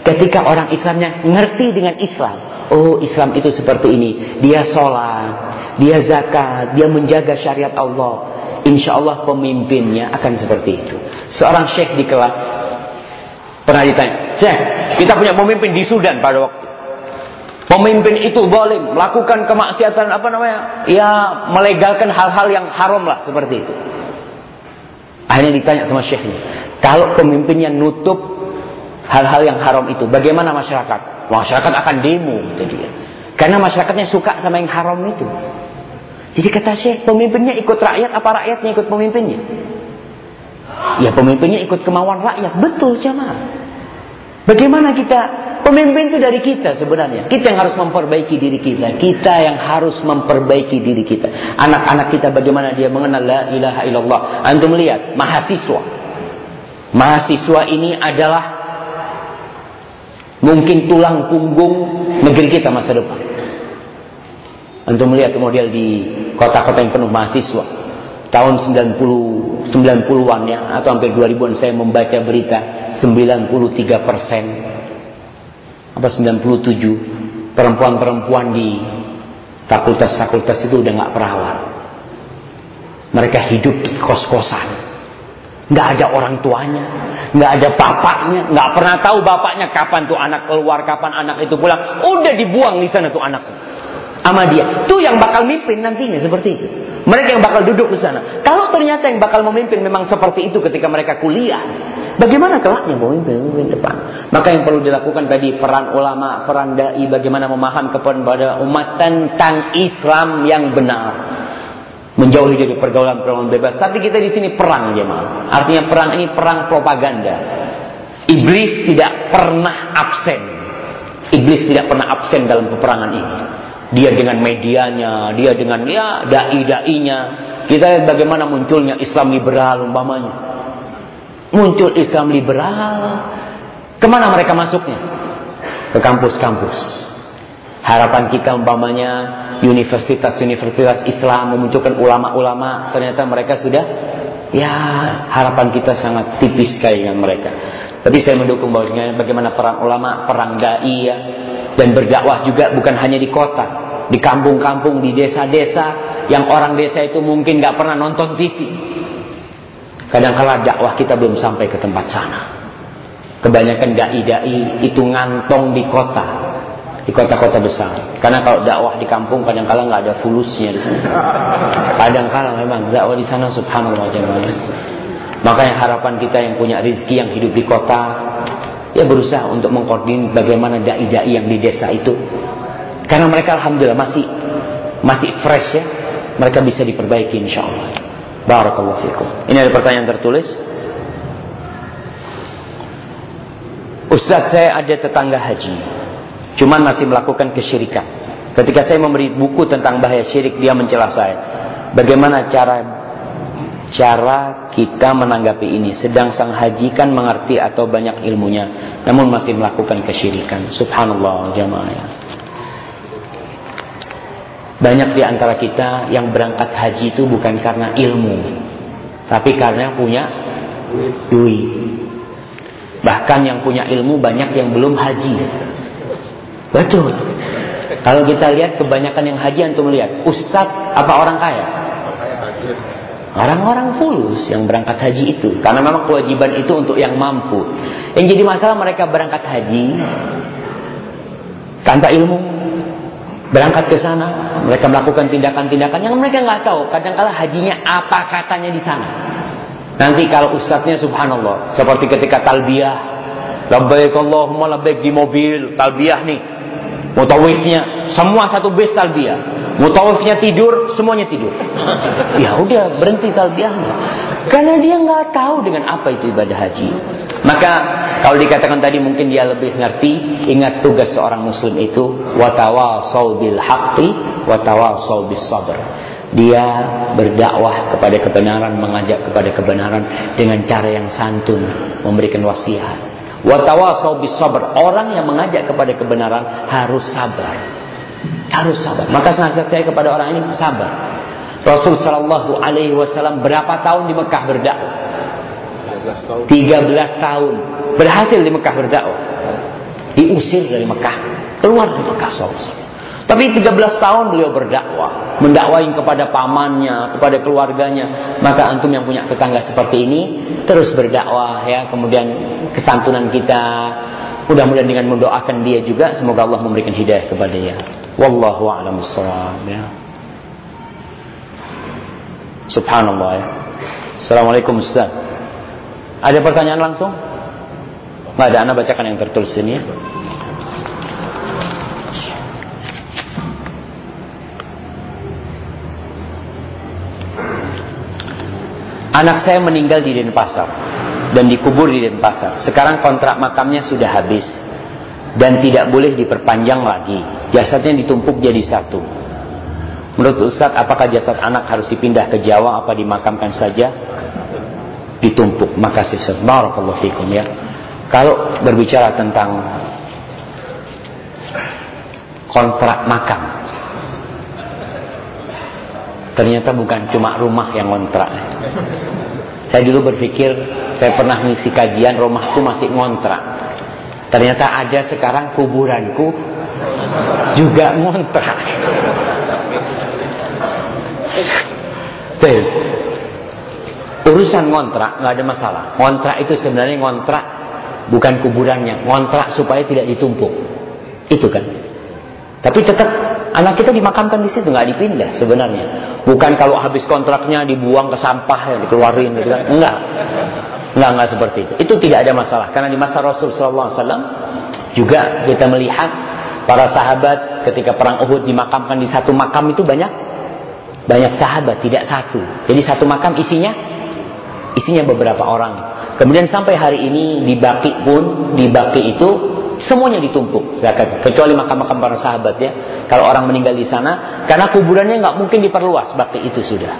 Ketika orang Islamnya ngerti dengan Islam. Oh Islam itu seperti ini. Dia sholat, dia zakat, dia menjaga syariat Allah. Insya Allah pemimpinnya akan seperti itu. Seorang syekh di kelas pernah ditanya, Syekh, kita punya pemimpin di Sudan pada waktu. Pemimpin itu zalim, melakukan kemaksiatan apa namanya? Ya, melegalkan hal-hal yang haram lah seperti itu. Akhirnya ditanya sama syekhnya, kalau pemimpinnya nutup hal-hal yang haram itu, bagaimana masyarakat? Masyarakat akan demo, gitu dia. Karena masyarakatnya suka sama yang haram itu. Jadi kata Syekh, pemimpinnya ikut rakyat apa rakyatnya ikut pemimpinnya? Ya pemimpinnya ikut kemauan rakyat. Betul jemaah. Bagaimana kita? Pemimpin itu dari kita sebenarnya. Kita yang harus memperbaiki diri kita. Kita yang harus memperbaiki diri kita. Anak-anak kita bagaimana dia mengenal la ilaha illallah. Antum lihat, mahasiswa. Mahasiswa ini adalah mungkin tulang punggung negeri kita masa depan. Antum melihat model di kota-kota yang penuh mahasiswa. Tahun 90 90-an ya atau hampir 2000-an saya membaca berita 93 persen apa 97 perempuan-perempuan di fakultas-fakultas itu udah nggak perawat. Mereka hidup di kos-kosan. Nggak ada orang tuanya, nggak ada bapaknya, nggak pernah tahu bapaknya kapan tuh anak keluar, kapan anak itu pulang. Udah dibuang di sana tuh anaknya sama dia. Itu yang bakal mimpin nantinya seperti itu. Mereka yang bakal duduk di sana. Kalau ternyata yang bakal memimpin memang seperti itu ketika mereka kuliah, bagaimana kelaknya memimpin depan? Maka yang perlu dilakukan tadi peran ulama, peran dai, bagaimana memaham kepada umat tentang Islam yang benar. Menjauhi dari pergaulan-pergaulan bebas. Tapi kita di sini perang jemaah. Artinya perang ini perang propaganda. Iblis tidak pernah absen. Iblis tidak pernah absen dalam peperangan ini. Dia dengan medianya, dia dengan ya dai-dainya. Kita lihat bagaimana munculnya Islam liberal umpamanya. Muncul Islam liberal. Ke mana mereka masuknya? Ke kampus-kampus. Harapan kita umpamanya universitas-universitas Islam memunculkan ulama-ulama. Ternyata mereka sudah ya harapan kita sangat tipis sekali dengan mereka. Tapi saya mendukung bahwasanya bagaimana perang ulama, perang dai ya, dan berdakwah juga bukan hanya di kota, di kampung-kampung, di desa-desa yang orang desa itu mungkin nggak pernah nonton TV. Kadang-kala dakwah kita belum sampai ke tempat sana. Kebanyakan dai-dai itu ngantong di kota. di kota-kota besar. Karena kalau dakwah di kampung kadang-kala nggak ada fulusnya di sana. Kadang-kala memang dakwah di sana subhanallah jemaah. Makanya harapan kita yang punya rizki yang hidup di kota ya berusaha untuk mengkoordinir bagaimana dai-dai yang di desa itu. Karena mereka alhamdulillah masih masih fresh ya. Mereka bisa diperbaiki insya Allah. Barakallahu fikum. Ini ada pertanyaan tertulis. Ustaz saya ada tetangga haji Cuman masih melakukan kesyirikan. Ketika saya memberi buku tentang bahaya syirik, dia mencela saya. Bagaimana cara cara kita menanggapi ini? Sedang sang haji kan mengerti atau banyak ilmunya, namun masih melakukan kesyirikan. Subhanallah jamaah. Banyak di antara kita yang berangkat haji itu bukan karena ilmu, tapi karena punya duit. Bahkan yang punya ilmu banyak yang belum haji. Betul. Kalau kita lihat kebanyakan yang haji antum lihat, ustadz apa orang kaya? Orang-orang fulus yang berangkat haji itu. Karena memang kewajiban itu untuk yang mampu. Yang jadi masalah mereka berangkat haji tanpa ilmu. Berangkat ke sana, mereka melakukan tindakan-tindakan yang mereka nggak tahu. Kadang-kala hajinya apa katanya di sana. Nanti kalau ustadznya subhanallah, seperti ketika talbiyah, labbaik Allahumma labbaik di mobil, talbiyah nih, Mutawifnya semua satu bis talbiyah. Mutawifnya tidur, semuanya tidur. Ya udah berhenti talbiyahnya. Karena dia nggak tahu dengan apa itu ibadah haji. Maka kalau dikatakan tadi mungkin dia lebih ngerti, ingat tugas seorang muslim itu watawasau bil haqqi watawasau bis sabr. Dia berdakwah kepada kebenaran, mengajak kepada kebenaran dengan cara yang santun, memberikan wasiat. Watawasau sabr. Orang yang mengajak kepada kebenaran harus sabar. Harus sabar. Maka nasihat saya kepada orang ini sabar. Rasul Shallallahu Alaihi Wasallam berapa tahun di Mekah berdakwah? 13 tahun. Berhasil di Mekah berdakwah. Diusir dari Mekah. Keluar dari Mekah SAW. Tapi 13 tahun beliau berdakwah, mendakwain kepada pamannya, kepada keluarganya. Maka antum yang punya tetangga seperti ini terus berdakwah ya, kemudian kesantunan kita mudah-mudahan dengan mendoakan dia juga semoga Allah memberikan hidayah kepada dia. Wallahu a'lam ya. Subhanallah ya. Assalamualaikum Ustaz. Ada pertanyaan langsung? Nggak ada, Anda bacakan yang tertulis ini ya. Anak saya meninggal di Denpasar dan dikubur di Denpasar. Sekarang kontrak makamnya sudah habis dan tidak boleh diperpanjang lagi. Jasadnya ditumpuk jadi satu. Menurut Ustaz, apakah jasad anak harus dipindah ke Jawa apa dimakamkan saja? Ditumpuk. Makasih Ustaz. Barakallahu fikum ya. Kalau berbicara tentang kontrak makam, Ternyata bukan cuma rumah yang ngontrak. Saya dulu berpikir, saya pernah mengisi kajian, rumahku masih ngontrak. Ternyata ada sekarang kuburanku juga ngontrak. Tuh. Urusan ngontrak nggak ada masalah. Ngontrak itu sebenarnya ngontrak bukan kuburannya, ngontrak supaya tidak ditumpuk. Itu kan. Tapi tetap Anak kita dimakamkan di situ, nggak dipindah sebenarnya. Bukan kalau habis kontraknya dibuang ke sampah ya, dikeluarin gitu kan. Enggak. Enggak, enggak seperti itu. Itu tidak ada masalah. Karena di masa Rasul SAW juga kita melihat para sahabat ketika perang Uhud dimakamkan di satu makam itu banyak? Banyak sahabat, tidak satu. Jadi satu makam isinya isinya beberapa orang. Kemudian sampai hari ini di Baki pun di Baki itu semuanya ditumpuk. Kecuali makam-makam para sahabat ya. Kalau orang meninggal di sana karena kuburannya nggak mungkin diperluas bakti itu sudah.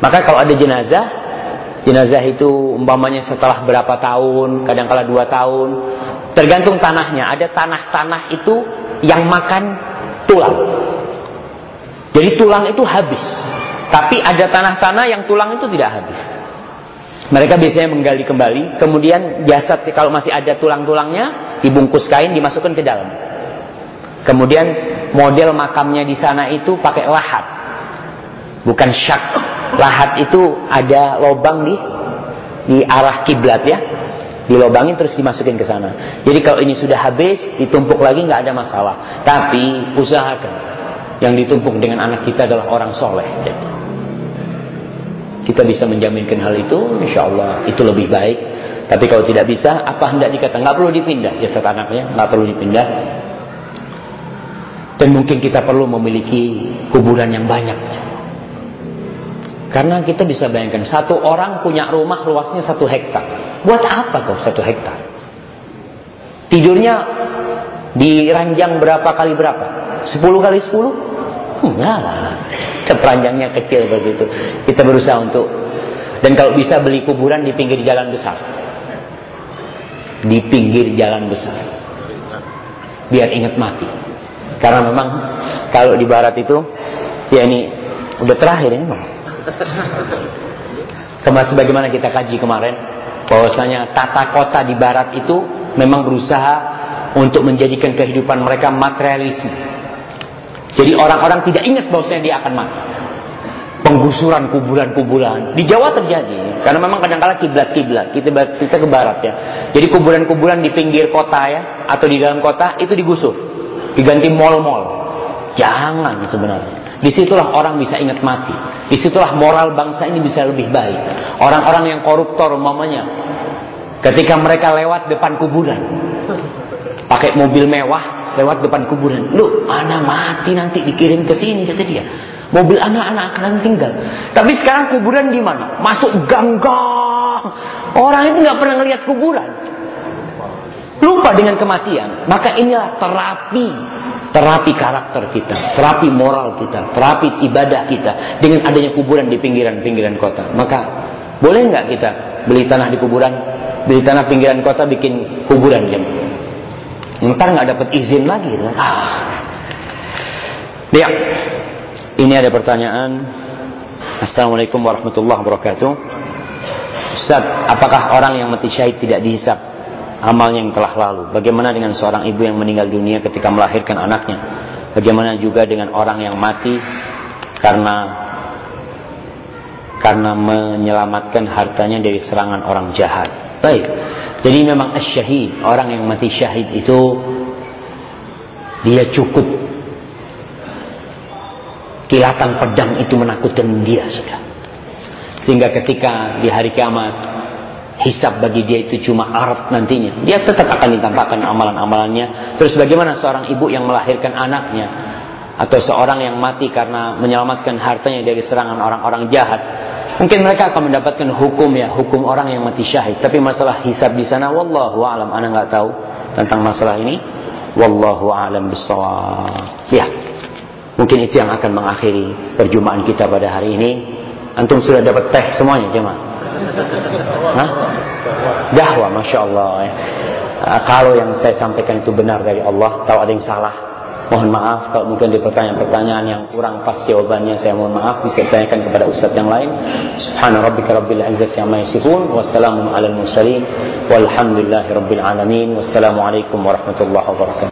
Maka kalau ada jenazah jenazah itu umpamanya setelah berapa tahun kadang-kala dua tahun tergantung tanahnya. Ada tanah-tanah itu yang makan tulang jadi tulang itu habis tapi ada tanah-tanah yang tulang itu tidak habis mereka biasanya menggali kembali, kemudian jasad kalau masih ada tulang-tulangnya dibungkus kain dimasukkan ke dalam. Kemudian model makamnya di sana itu pakai lahat. Bukan syak. Lahat itu ada lubang di di arah kiblat ya. Dilobangin terus dimasukin ke sana. Jadi kalau ini sudah habis, ditumpuk lagi nggak ada masalah. Tapi usahakan yang ditumpuk dengan anak kita adalah orang soleh. Gitu. Kita bisa menjaminkan hal itu, insya Allah itu lebih baik. Tapi kalau tidak bisa, apa hendak dikata? Nggak perlu dipindah jasad anaknya, nggak perlu dipindah. Dan mungkin kita perlu memiliki kuburan yang banyak. Karena kita bisa bayangkan satu orang punya rumah luasnya satu hektar. Buat apa kau satu hektar? Tidurnya di ranjang berapa kali berapa? Sepuluh kali sepuluh? Enggak lah. Keperanjangnya kecil begitu. Kita berusaha untuk dan kalau bisa beli kuburan di pinggir jalan besar. Di pinggir jalan besar. Biar ingat mati. Karena memang kalau di barat itu ya ini udah terakhir ini mah. Kemarin sebagaimana kita kaji kemarin bahwasanya tata kota di barat itu memang berusaha untuk menjadikan kehidupan mereka materialisme. Jadi orang-orang tidak ingat bahwasanya dia akan mati. Penggusuran kuburan-kuburan di Jawa terjadi karena memang kadang-kala kiblat-kiblat kita kita ke barat ya. Jadi kuburan-kuburan di pinggir kota ya atau di dalam kota itu digusur diganti mall-mall. Jangan sebenarnya. Di situlah orang bisa ingat mati. Di situlah moral bangsa ini bisa lebih baik. Orang-orang yang koruptor umpamanya. Ketika mereka lewat depan kuburan. Pakai mobil mewah lewat depan kuburan. Lu, anak mati nanti dikirim ke sini kata dia. Mobil anak-anak akan tinggal. Tapi sekarang kuburan di mana? Masuk gang-gang. Orang itu nggak pernah ngelihat kuburan lupa dengan kematian, maka inilah terapi terapi karakter kita, terapi moral kita, terapi ibadah kita dengan adanya kuburan di pinggiran-pinggiran kota. Maka boleh nggak kita beli tanah di kuburan, beli tanah pinggiran kota bikin kuburan jam? Ntar nggak dapat izin lagi. Kan? Ah. Ya, ini ada pertanyaan. Assalamualaikum warahmatullahi wabarakatuh. Ustaz, apakah orang yang mati syahid tidak dihisap amalnya yang telah lalu. Bagaimana dengan seorang ibu yang meninggal dunia ketika melahirkan anaknya? Bagaimana juga dengan orang yang mati karena karena menyelamatkan hartanya dari serangan orang jahat. Baik. Jadi memang syahid, orang yang mati syahid itu dia cukup kilatan pedang itu menakutkan dia sudah. Sehingga ketika di hari kiamat hisab bagi dia itu cuma araf nantinya. Dia tetap akan ditampakkan amalan-amalannya. Terus bagaimana seorang ibu yang melahirkan anaknya atau seorang yang mati karena menyelamatkan hartanya dari serangan orang-orang jahat. Mungkin mereka akan mendapatkan hukum ya, hukum orang yang mati syahid. Tapi masalah hisab di sana wallahu alam, ana nggak tahu tentang masalah ini. Wallahu alam bisawab. Ya. Mungkin itu yang akan mengakhiri perjumpaan kita pada hari ini. Antum sudah dapat teh semuanya, jemaah. Hah? Dahwa, masya Allah. Ya. Uh, kalau yang saya sampaikan itu benar dari Allah, tahu ada yang salah, mohon maaf. Kalau mungkin di pertanyaan-pertanyaan yang kurang pas jawabannya, saya mohon maaf. Bisa ditanyakan kepada ustadz yang lain. Subhana rabbika rabbil izzati amma yasifun. Wassalamu ala mursalin. Walhamdulillahi rabbil alamin. Wassalamualaikum warahmatullahi wabarakatuh.